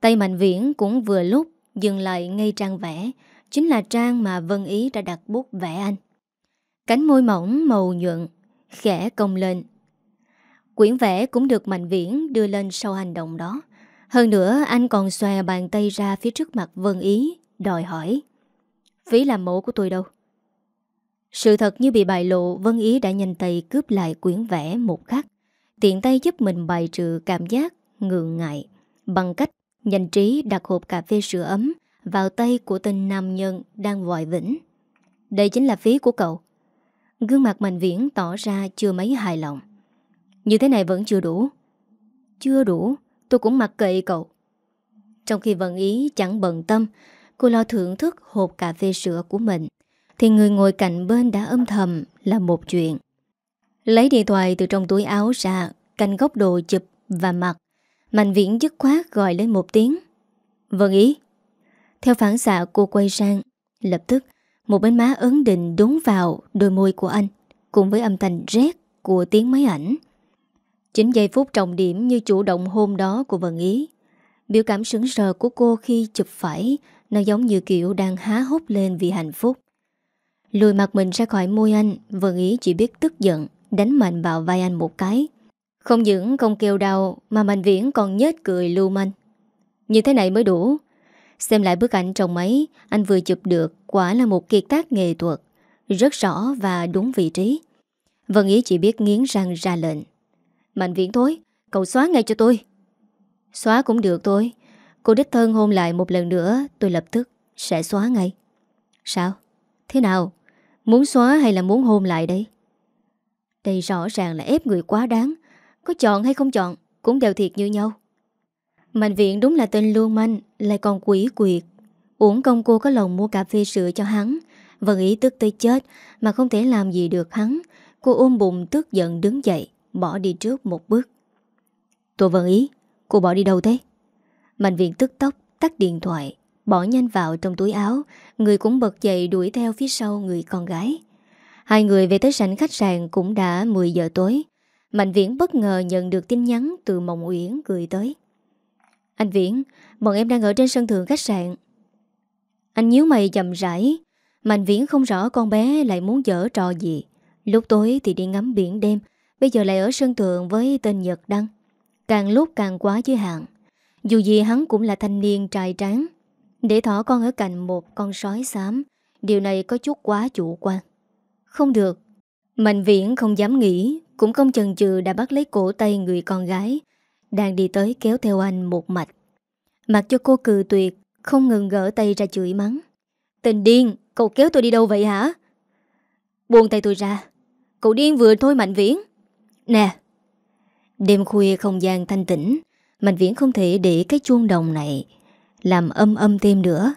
Tay Mạnh Viễn cũng vừa lúc Dừng lại ngay trang vẽ, Chính là trang mà Vân Ý đã đặt bút vẽ anh. Cánh môi mỏng màu nhuận, khẽ cong lên. Quyển vẽ cũng được Mạnh Viễn đưa lên sau hành động đó. Hơn nữa anh còn xòe bàn tay ra phía trước mặt Vân Ý, đòi hỏi. Phí làm mẫu của tôi đâu? Sự thật như bị bại lộ, Vân Ý đã nhanh tay cướp lại quyển vẽ một khắc. Tiện tay giúp mình bài trừ cảm giác ngượng ngại bằng cách nhanh trí đặt hộp cà phê sữa ấm vào tay của tên nam nhân đang vội vĩnh. Đây chính là phí của cậu. Gương mặt Mạnh Viễn tỏ ra chưa mấy hài lòng như thế này vẫn chưa đủ. Chưa đủ, Tôi cũng mặc kệ cậu. Trong khi vận ý chẳng bận tâm, Cô lo thưởng thức hộp cà phê sữa của mình, Thì người ngồi cạnh bên đã âm thầm Là một chuyện. Lấy điện thoại từ trong túi áo ra, Canh góc độ chụp và mặt Mạnh viễn dứt khoát gọi lên một tiếng. Vâng ý. Theo phản xạ, cô quay sang. Lập tức, một bên má ấn định đúng vào đôi môi của anh, Cùng với âm thanh rét của tiếng máy ảnh. Chính giây phút trọng điểm như chủ động hôm đó của Vân Ý. Biểu cảm sững sờ của cô khi chụp phải, Nó giống như kiểu đang há hốc lên vì hạnh phúc. Lùi mặt mình ra khỏi môi anh, Vân Ý chỉ biết tức giận, Đánh mạnh vào vai anh một cái. Không những không kêu đau, Mà Mạnh Viễn còn nhết cười lưu manh. Như thế này mới đủ. Xem lại bức ảnh trong máy, Anh vừa chụp được, quả là một kiệt tác nghệ thuật. Rất rõ và đúng vị trí. Vân Ý chỉ biết nghiến răng ra lệnh. Mạnh viễn thôi Cậu xóa ngay cho tôi. Xóa cũng được thôi. Cô đích thân hôn lại một lần nữa, Tôi lập tức sẽ xóa ngay. Sao? Thế nào? Muốn xóa hay là muốn hôn lại đây? Đây rõ ràng là ép người quá đáng. Có chọn hay không chọn Cũng đều thiệt như nhau. Mạnh viện đúng là tên lưu manh Lại còn quỷ quyệt. Uổng công cô có lòng mua cà phê sữa cho hắn, Vẫn ý tức tới chết Mà không thể làm gì được hắn. Cô ôm bụng tức giận đứng dậy. Bỏ đi trước một bước. Tôi vẫn ý Cô bỏ đi đâu thế? Mạnh viện tức tốc tắt điện thoại Bỏ nhanh vào trong túi áo. Người cũng bật dậy đuổi theo phía sau người con gái. Hai người về tới sảnh khách sạn Cũng đã 10 giờ tối. Mạnh Viễn bất ngờ nhận được tin nhắn từ Mộng Uyển gửi tới. Anh Viễn, bọn em đang ở trên sân thượng khách sạn. Anh nhíu mày chậm rãi. Mạnh viễn không rõ con bé lại muốn dở trò gì. Lúc tối thì đi ngắm biển đêm Bây giờ lại ở sân thượng với tên Nhật Đăng. Càng lúc càng quá giới hạn. Dù gì hắn cũng là thanh niên trai tráng. Để thỏ con ở cạnh một con sói xám, Điều này có chút quá chủ quan. Không được. Mạnh viễn không dám nghĩ, Cũng không chần chừ đã bắt lấy cổ tay người con gái, Đang đi tới kéo theo anh một mạch. Mặc cho cô cừ tuyệt, Không ngừng gỡ tay ra chửi mắng. Tình điên, Cậu kéo tôi đi đâu vậy hả? Buông tay tôi ra. Cậu điên vừa thôi, Mạnh Viễn. Nè. Đêm khuya không gian thanh tĩnh Mạnh Viễn không thể để cái chuông đồng này Làm âm âm thêm nữa.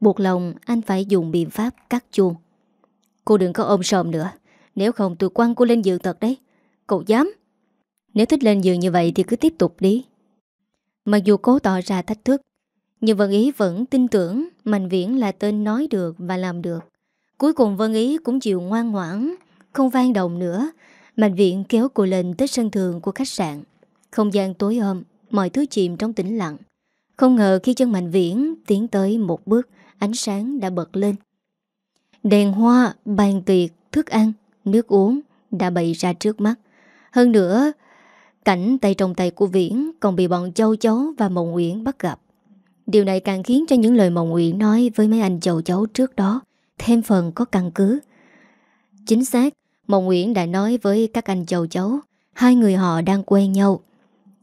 Buộc lòng, anh phải dùng biện pháp cắt chuông. Cô đừng có ôm sòm nữa. Nếu không tôi quăng cô lên giường thật đấy. Cậu dám. Nếu thích lên giường như vậy thì cứ tiếp tục đi. Mặc dù cố tỏ ra thách thức, Nhưng Vân Ý vẫn tin tưởng Mạnh Viễn là tên nói được và làm được. Cuối cùng Vân Ý cũng chịu ngoan ngoãn, Không vang động nữa. Mạnh viện kéo cô lên tới sân thượng của khách sạn. Không gian tối ôm Mọi thứ chìm trong tĩnh lặng. Không ngờ khi chân Mạnh Viễn tiến tới một bước Ánh sáng đã bật lên. Đèn hoa, bàn tiệc, thức ăn, nước uống Đã bày ra trước mắt. Hơn nữa Cảnh tay trong tay của Viễn Còn bị bọn châu chấu và Mộng Uyển bắt gặp. Điều này càng khiến cho những lời Mộng Uyển nói Với mấy anh châu chấu trước đó Thêm phần có căn cứ. Chính xác Mộng Nguyễn đã nói với các anh châu cháu, Hai người họ đang quen nhau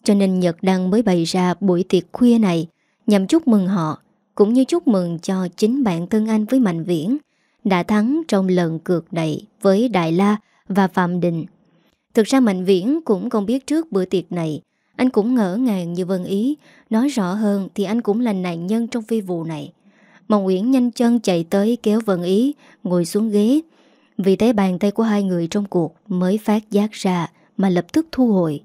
Cho nên Nhật Đăng mới bày ra buổi tiệc khuya này Nhằm chúc mừng họ Cũng như chúc mừng cho chính bản thân anh với Mạnh Viễn Đã thắng trong lần cược đẩy Với Đại La và Phạm Đình. Thực ra Mạnh Viễn cũng không biết trước bữa tiệc này Anh cũng ngỡ ngàng như Vân Ý Nói rõ hơn thì anh cũng là nạn nhân trong phi vụ này Mộng Nguyễn nhanh chân chạy tới kéo Vân Ý Ngồi xuống ghế vì thế bàn tay của hai người trong cuộc Mới phát giác ra Mà lập tức thu hồi.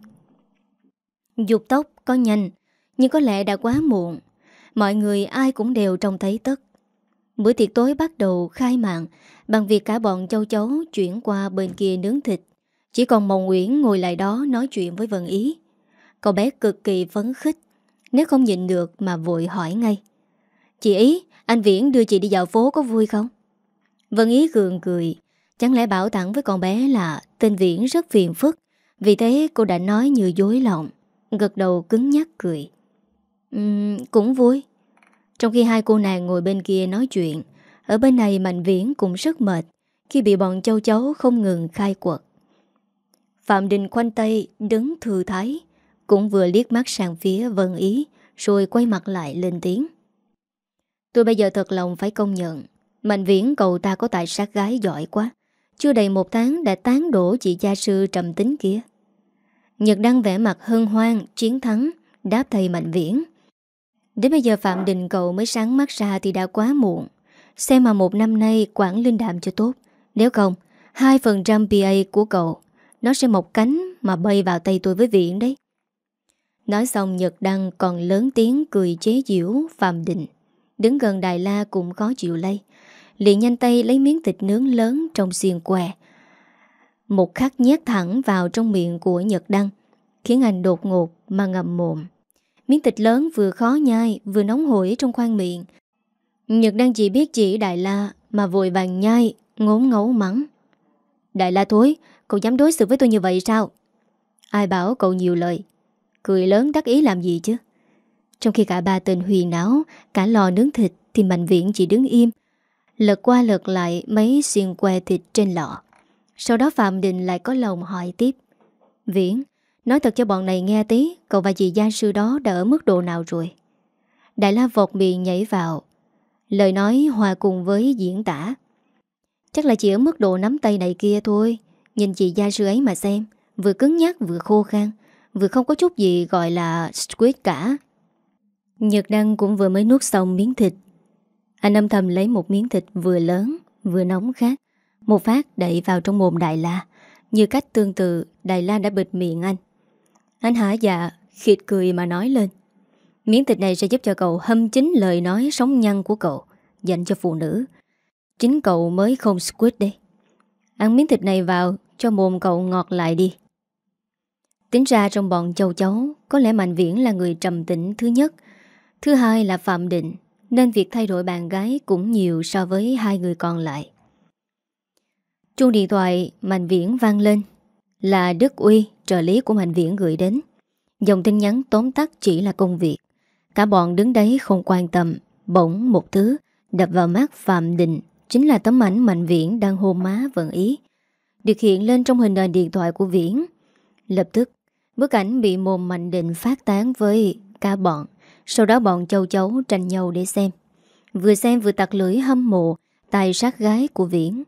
Dục tốc có nhanh Nhưng có lẽ đã quá muộn. Mọi người ai cũng đều trông thấy tất. Bữa tiệc tối bắt đầu khai mạng Bằng việc cả bọn châu chấu chuyển qua bên kia nướng thịt. Chỉ còn Mộng Nguyễn ngồi lại đó nói chuyện với Vân Ý. Cậu bé cực kỳ phấn khích Nếu không nhịn được mà vội hỏi ngay. Chị Ý, anh Viễn đưa chị đi dạo phố có vui không? Vân Ý gượng cười Chẳng lẽ bảo thẳng với con bé là Tên Viễn rất phiền phức? Vì thế cô đã nói như dối lòng Gật đầu cứng nhắc cười. Um, Cũng vui. Trong khi hai cô nàng ngồi bên kia nói chuyện Ở bên này Mạnh Viễn cũng rất mệt Khi bị bọn châu chấu không ngừng khai quật. Phạm Đình khoanh tay đứng thư thái Cũng vừa liếc mắt sang phía Vân Ý Rồi quay mặt lại lên tiếng. Tôi bây giờ thật lòng phải công nhận Mạnh viễn cậu ta có tài sát gái giỏi quá chưa đầy một tháng đã tán đổ chị gia sư trầm tính kia. Nhật đang vẽ mặt hân hoan, Chiến thắng, Đáp thầy Mạnh viễn. Đến bây giờ Phạm Đình cậu mới sáng mắt ra Thì đã quá muộn. Xem mà một năm nay quản linh đạm cho tốt. Nếu không 2% PA của cậu, nó sẽ một cánh mà bay vào tay tôi với viện đấy. Nói xong Nhật Đăng còn lớn tiếng cười chế giễu Phạm Định Đứng gần Đài La cũng khó chịu lây liền nhanh tay lấy miếng thịt nướng lớn trong xiên què Một khắc nhét thẳng vào trong miệng của Nhật Đăng, Khiến anh đột ngột mà ngậm mồm. Miếng thịt lớn vừa khó nhai, Vừa nóng hổi trong khoang miệng. Nhật Đăng chỉ biết chỉ Đại La Mà vội vàng nhai, Ngốn ngấu mắng. Đại La thối, Cậu dám đối xử với tôi như vậy sao? Ai bảo cậu nhiều lời? Cười lớn đắc ý làm gì chứ? Trong khi cả ba tên huyền não Cả lò nướng thịt Thì Mạnh Viễn chỉ đứng im Lật qua lật lại mấy xiên que thịt trên lọ. Sau đó Phạm Đình lại có lòng hỏi tiếp. Viễn, Nói thật cho bọn này nghe tí, Cậu và dì gia sư đó đã ở mức độ nào rồi? Đại la vọt miệng nhảy vào. Lời nói hòa cùng với diễn tả. Chắc là chỉ ở mức độ nắm tay này kia thôi. Nhìn chị gia sư ấy mà xem, Vừa cứng nhắc vừa khô khan, Vừa không có chút gì gọi là squid cả. Nhật Đăng cũng vừa mới nuốt xong miếng thịt. Anh âm thầm lấy một miếng thịt vừa lớn, Vừa nóng khác, Một phát đẩy vào trong mồm Đại La. Như cách tương tự Đại La đã bịt miệng anh. Anh hả dạ khịt cười mà nói lên. Miếng thịt này sẽ giúp cho cậu hâm chính lời nói sống nhăn của cậu, Dành cho phụ nữ. Chính cậu mới không squid đây. Ăn miếng thịt này vào, Cho mồm cậu ngọt lại đi. Tính ra trong bọn châu cháu Có lẽ Mạnh Viễn là người trầm tĩnh thứ nhất. Thứ hai là Phạm Định. Nên việc thay đổi bạn gái cũng nhiều so với hai người còn lại. Chuông điện thoại Mạnh Viễn vang lên. Là Đức Uy, trợ lý của Mạnh Viễn gửi đến. Dòng tin nhắn tóm tắt chỉ là công việc. Cả bọn đứng đấy không quan tâm Bỗng một thứ Đập vào mắt Phạm Định Chính là tấm ảnh Mạnh Viễn đang hôn má vận ý. Được hiện lên trong hình nền điện thoại của Viễn. Lập tức Bức ảnh bị mồm Mạnh Định phát tán với cả bọn. Sau đó bọn châu chấu tranh nhau để xem. Vừa xem vừa tặc lưỡi hâm mộ, Tài sát gái của Viễn.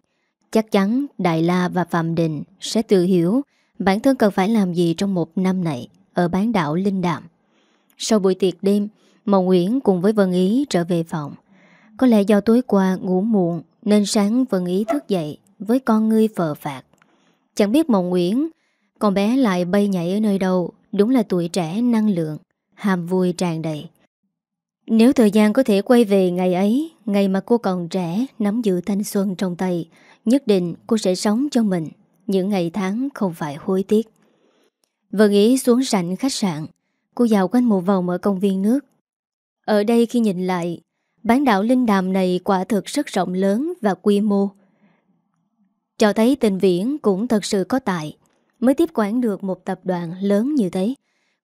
Chắc chắn Đại La và Phạm đình Sẽ tự hiểu Bản thân cần phải làm gì trong một năm này Ở bán đảo Linh Đạm Sau buổi tiệc đêm Mộng Nguyễn cùng với Vân Ý trở về phòng. Có lẽ do tối qua ngủ muộn Nên sáng Vân Ý thức dậy Với con ngươi phờ phạt Chẳng biết Mộng Nguyễn Con bé lại bay nhảy ở nơi đâu, Đúng là tuổi trẻ năng lượng. Hàm vui tràn đầy. Nếu thời gian có thể quay về ngày ấy, Ngày mà cô còn trẻ, Nắm giữ thanh xuân trong tay, Nhất định cô sẽ sống cho mình. Những ngày tháng không phải hối tiếc. Vừa nghĩ xuống sảnh khách sạn, Cô dạo quanh một vòng ở công viên nước. Ở đây khi nhìn lại, Bán đảo Linh Đàm này quả thực rất rộng lớn và quy mô. Cho thấy tình viễn cũng thật sự có tài. Mới tiếp quản được một tập đoàn lớn như thế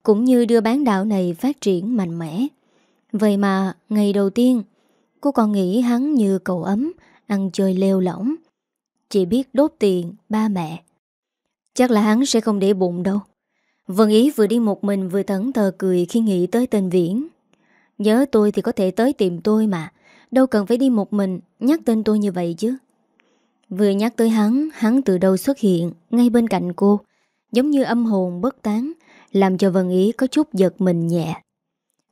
cũng như đưa bán đảo này phát triển mạnh mẽ Vậy mà ngày đầu tiên Cô còn nghĩ hắn như cậu ấm Ăn chơi leo lỏng Chỉ biết đốt tiền ba mẹ Chắc là hắn sẽ không để bụng đâu Vân Ý vừa đi một mình vừa thẫn thờ cười khi nghĩ tới tên Viễn. Nhớ tôi thì có thể tới tìm tôi mà. Đâu cần phải đi một mình nhắc tên tôi như vậy chứ. Vừa nhắc tới hắn, hắn từ đâu xuất hiện ngay bên cạnh cô. Giống như âm hồn bất tán, làm cho Vân Ý có chút giật mình nhẹ.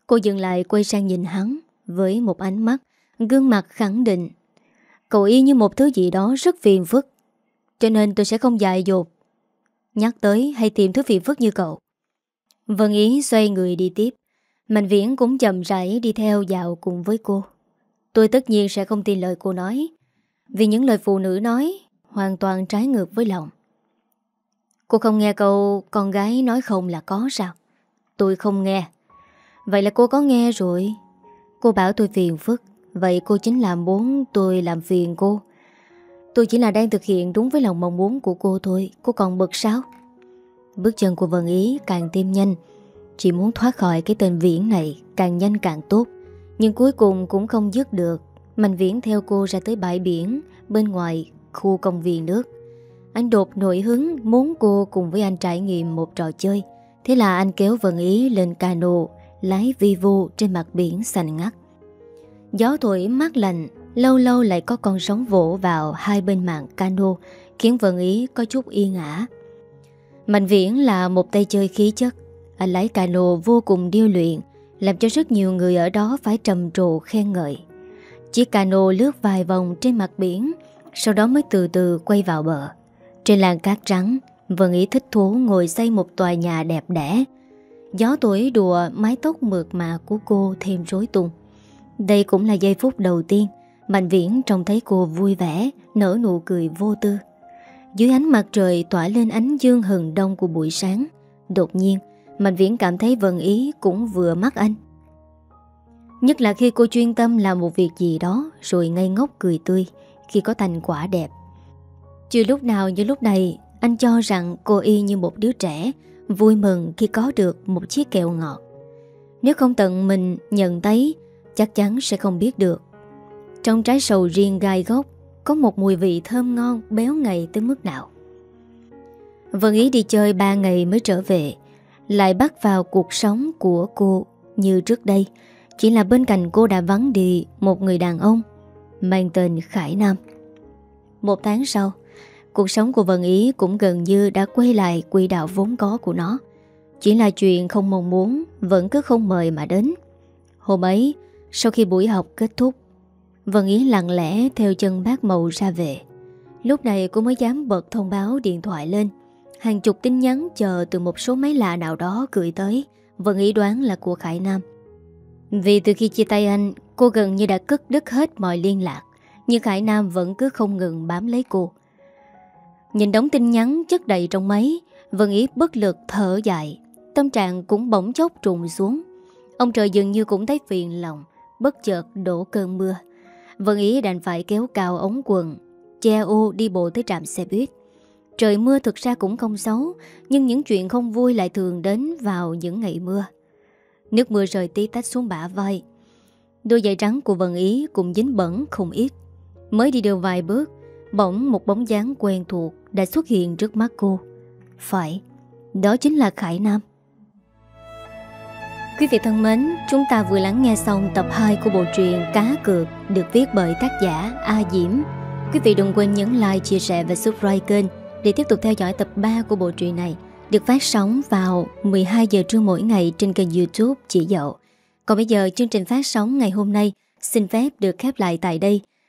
Cô dừng lại quay sang nhìn hắn với một ánh mắt, gương mặt khẳng định. Cậu y như một thứ gì đó rất phiền phức. Cho nên tôi sẽ không dại dột Nhắc tới hay tìm thứ phiền phức như cậu Vân Ý xoay người đi tiếp Mạnh Viễn cũng chậm rãi đi theo dạo cùng với cô Tôi tất nhiên sẽ không tin lời cô nói Vì những lời phụ nữ nói Hoàn toàn trái ngược với lòng Cô không nghe câu Con gái nói không là có sao? Tôi không nghe. Vậy là cô có nghe rồi. Cô bảo tôi phiền phức. Vậy cô chính là muốn tôi làm phiền cô. Tôi chỉ là đang thực hiện đúng với lòng mong muốn của cô thôi. Cô còn bực sao? Bước chân của Vân Ý càng thêm nhanh. Chỉ muốn thoát khỏi cái tên Viễn này Càng nhanh càng tốt. Nhưng cuối cùng cũng không dứt được. Mạnh Viễn theo cô ra tới bãi biển Bên ngoài khu công viên nước. Anh đột nổi hứng Muốn cô cùng với anh trải nghiệm một trò chơi. Thế là anh kéo Vân Ý lên cano, Lái vi vu trên mặt biển xanh ngắt. Gió thổi mát lạnh Lâu lâu lại có con sóng vỗ vào hai bên mạng cano, Khiến Vân Ý có chút yên ả Mạnh Viễn là một tay chơi khí chất. Anh lái cano vô cùng điêu luyện, Làm cho rất nhiều người ở đó phải trầm trồ khen ngợi. Chiếc cano lướt vài vòng trên mặt biển, Sau đó mới từ từ quay vào bờ. Trên làng cát trắng, Vân Ý thích thú ngồi xây một tòa nhà đẹp đẽ. Gió tuổi đùa, mái tóc mượt mà của cô thêm rối tung. Đây cũng là giây phút đầu tiên Mạnh viễn trông thấy cô vui vẻ, Nở nụ cười vô tư. Dưới ánh mặt trời tỏa lên ánh dương hừng đông của buổi sáng, Đột nhiên, Mạnh viễn cảm thấy vân ý cũng vừa mắt anh. Nhất là khi cô chuyên tâm làm một việc gì đó, Rồi ngây ngốc cười tươi Khi có thành quả đẹp. Chưa lúc nào như lúc này, Anh cho rằng cô y như một đứa trẻ, Vui mừng khi có được một chiếc kẹo ngọt. Nếu không tận mình nhận thấy, Chắc chắn sẽ không biết được. Trong trái sầu riêng gai gốc Có một mùi vị thơm ngon béo ngậy tới mức nào. Vân Ý đi chơi 3 ngày mới trở về, Lại bắt vào cuộc sống của cô như trước đây. Chỉ là bên cạnh cô đã vắng đi một người đàn ông, Mang tên Khải Nam. Một tháng sau Cuộc sống của Vân Ý cũng gần như đã quay lại quỹ đạo vốn có của nó. Chỉ là chuyện không mong muốn, Vẫn cứ không mời mà đến. Hôm ấy, Sau khi buổi học kết thúc, Vân Ý lặng lẽ theo chân bác mậu ra về. Lúc này cô mới dám bật thông báo điện thoại lên. Hàng chục tin nhắn chờ từ một số máy lạ nào đó gửi tới. Vân Ý đoán là của Khải Nam. Vì từ khi chia tay anh, Cô gần như đã cất đứt hết mọi liên lạc. Nhưng Khải Nam vẫn cứ không ngừng bám lấy cô. Nhìn đống tin nhắn chất đầy trong máy, Vân Ý bất lực thở dài. Tâm trạng cũng bỗng chốc trùng xuống. Ông trời dường như cũng thấy phiền lòng, Bất chợt đổ cơn mưa. Vân Ý đành phải kéo cao ống quần, Che ô đi bộ tới trạm xe buýt. Trời mưa thực ra cũng không xấu, Nhưng những chuyện không vui lại thường đến vào những ngày mưa. Nước mưa rời tí tách xuống bả vai. Đôi giày trắng của Vân Ý cũng dính bẩn không ít. Mới đi được vài bước Bỗng một bóng dáng quen thuộc Đã xuất hiện trước mắt cô. Phải Đó chính là Khải Nam. Quý vị thân mến Chúng ta vừa lắng nghe xong tập 2 của bộ truyện Cá Cược Được viết bởi tác giả A Diễm. Quý vị đừng quên nhấn like, chia sẻ và subscribe kênh Để tiếp tục theo dõi tập 3 của bộ truyện này Được phát sóng vào 12 giờ trưa mỗi ngày trên kênh youtube Chỉ Dậu. Còn bây giờ chương trình phát sóng ngày hôm nay Xin phép được khép lại tại đây.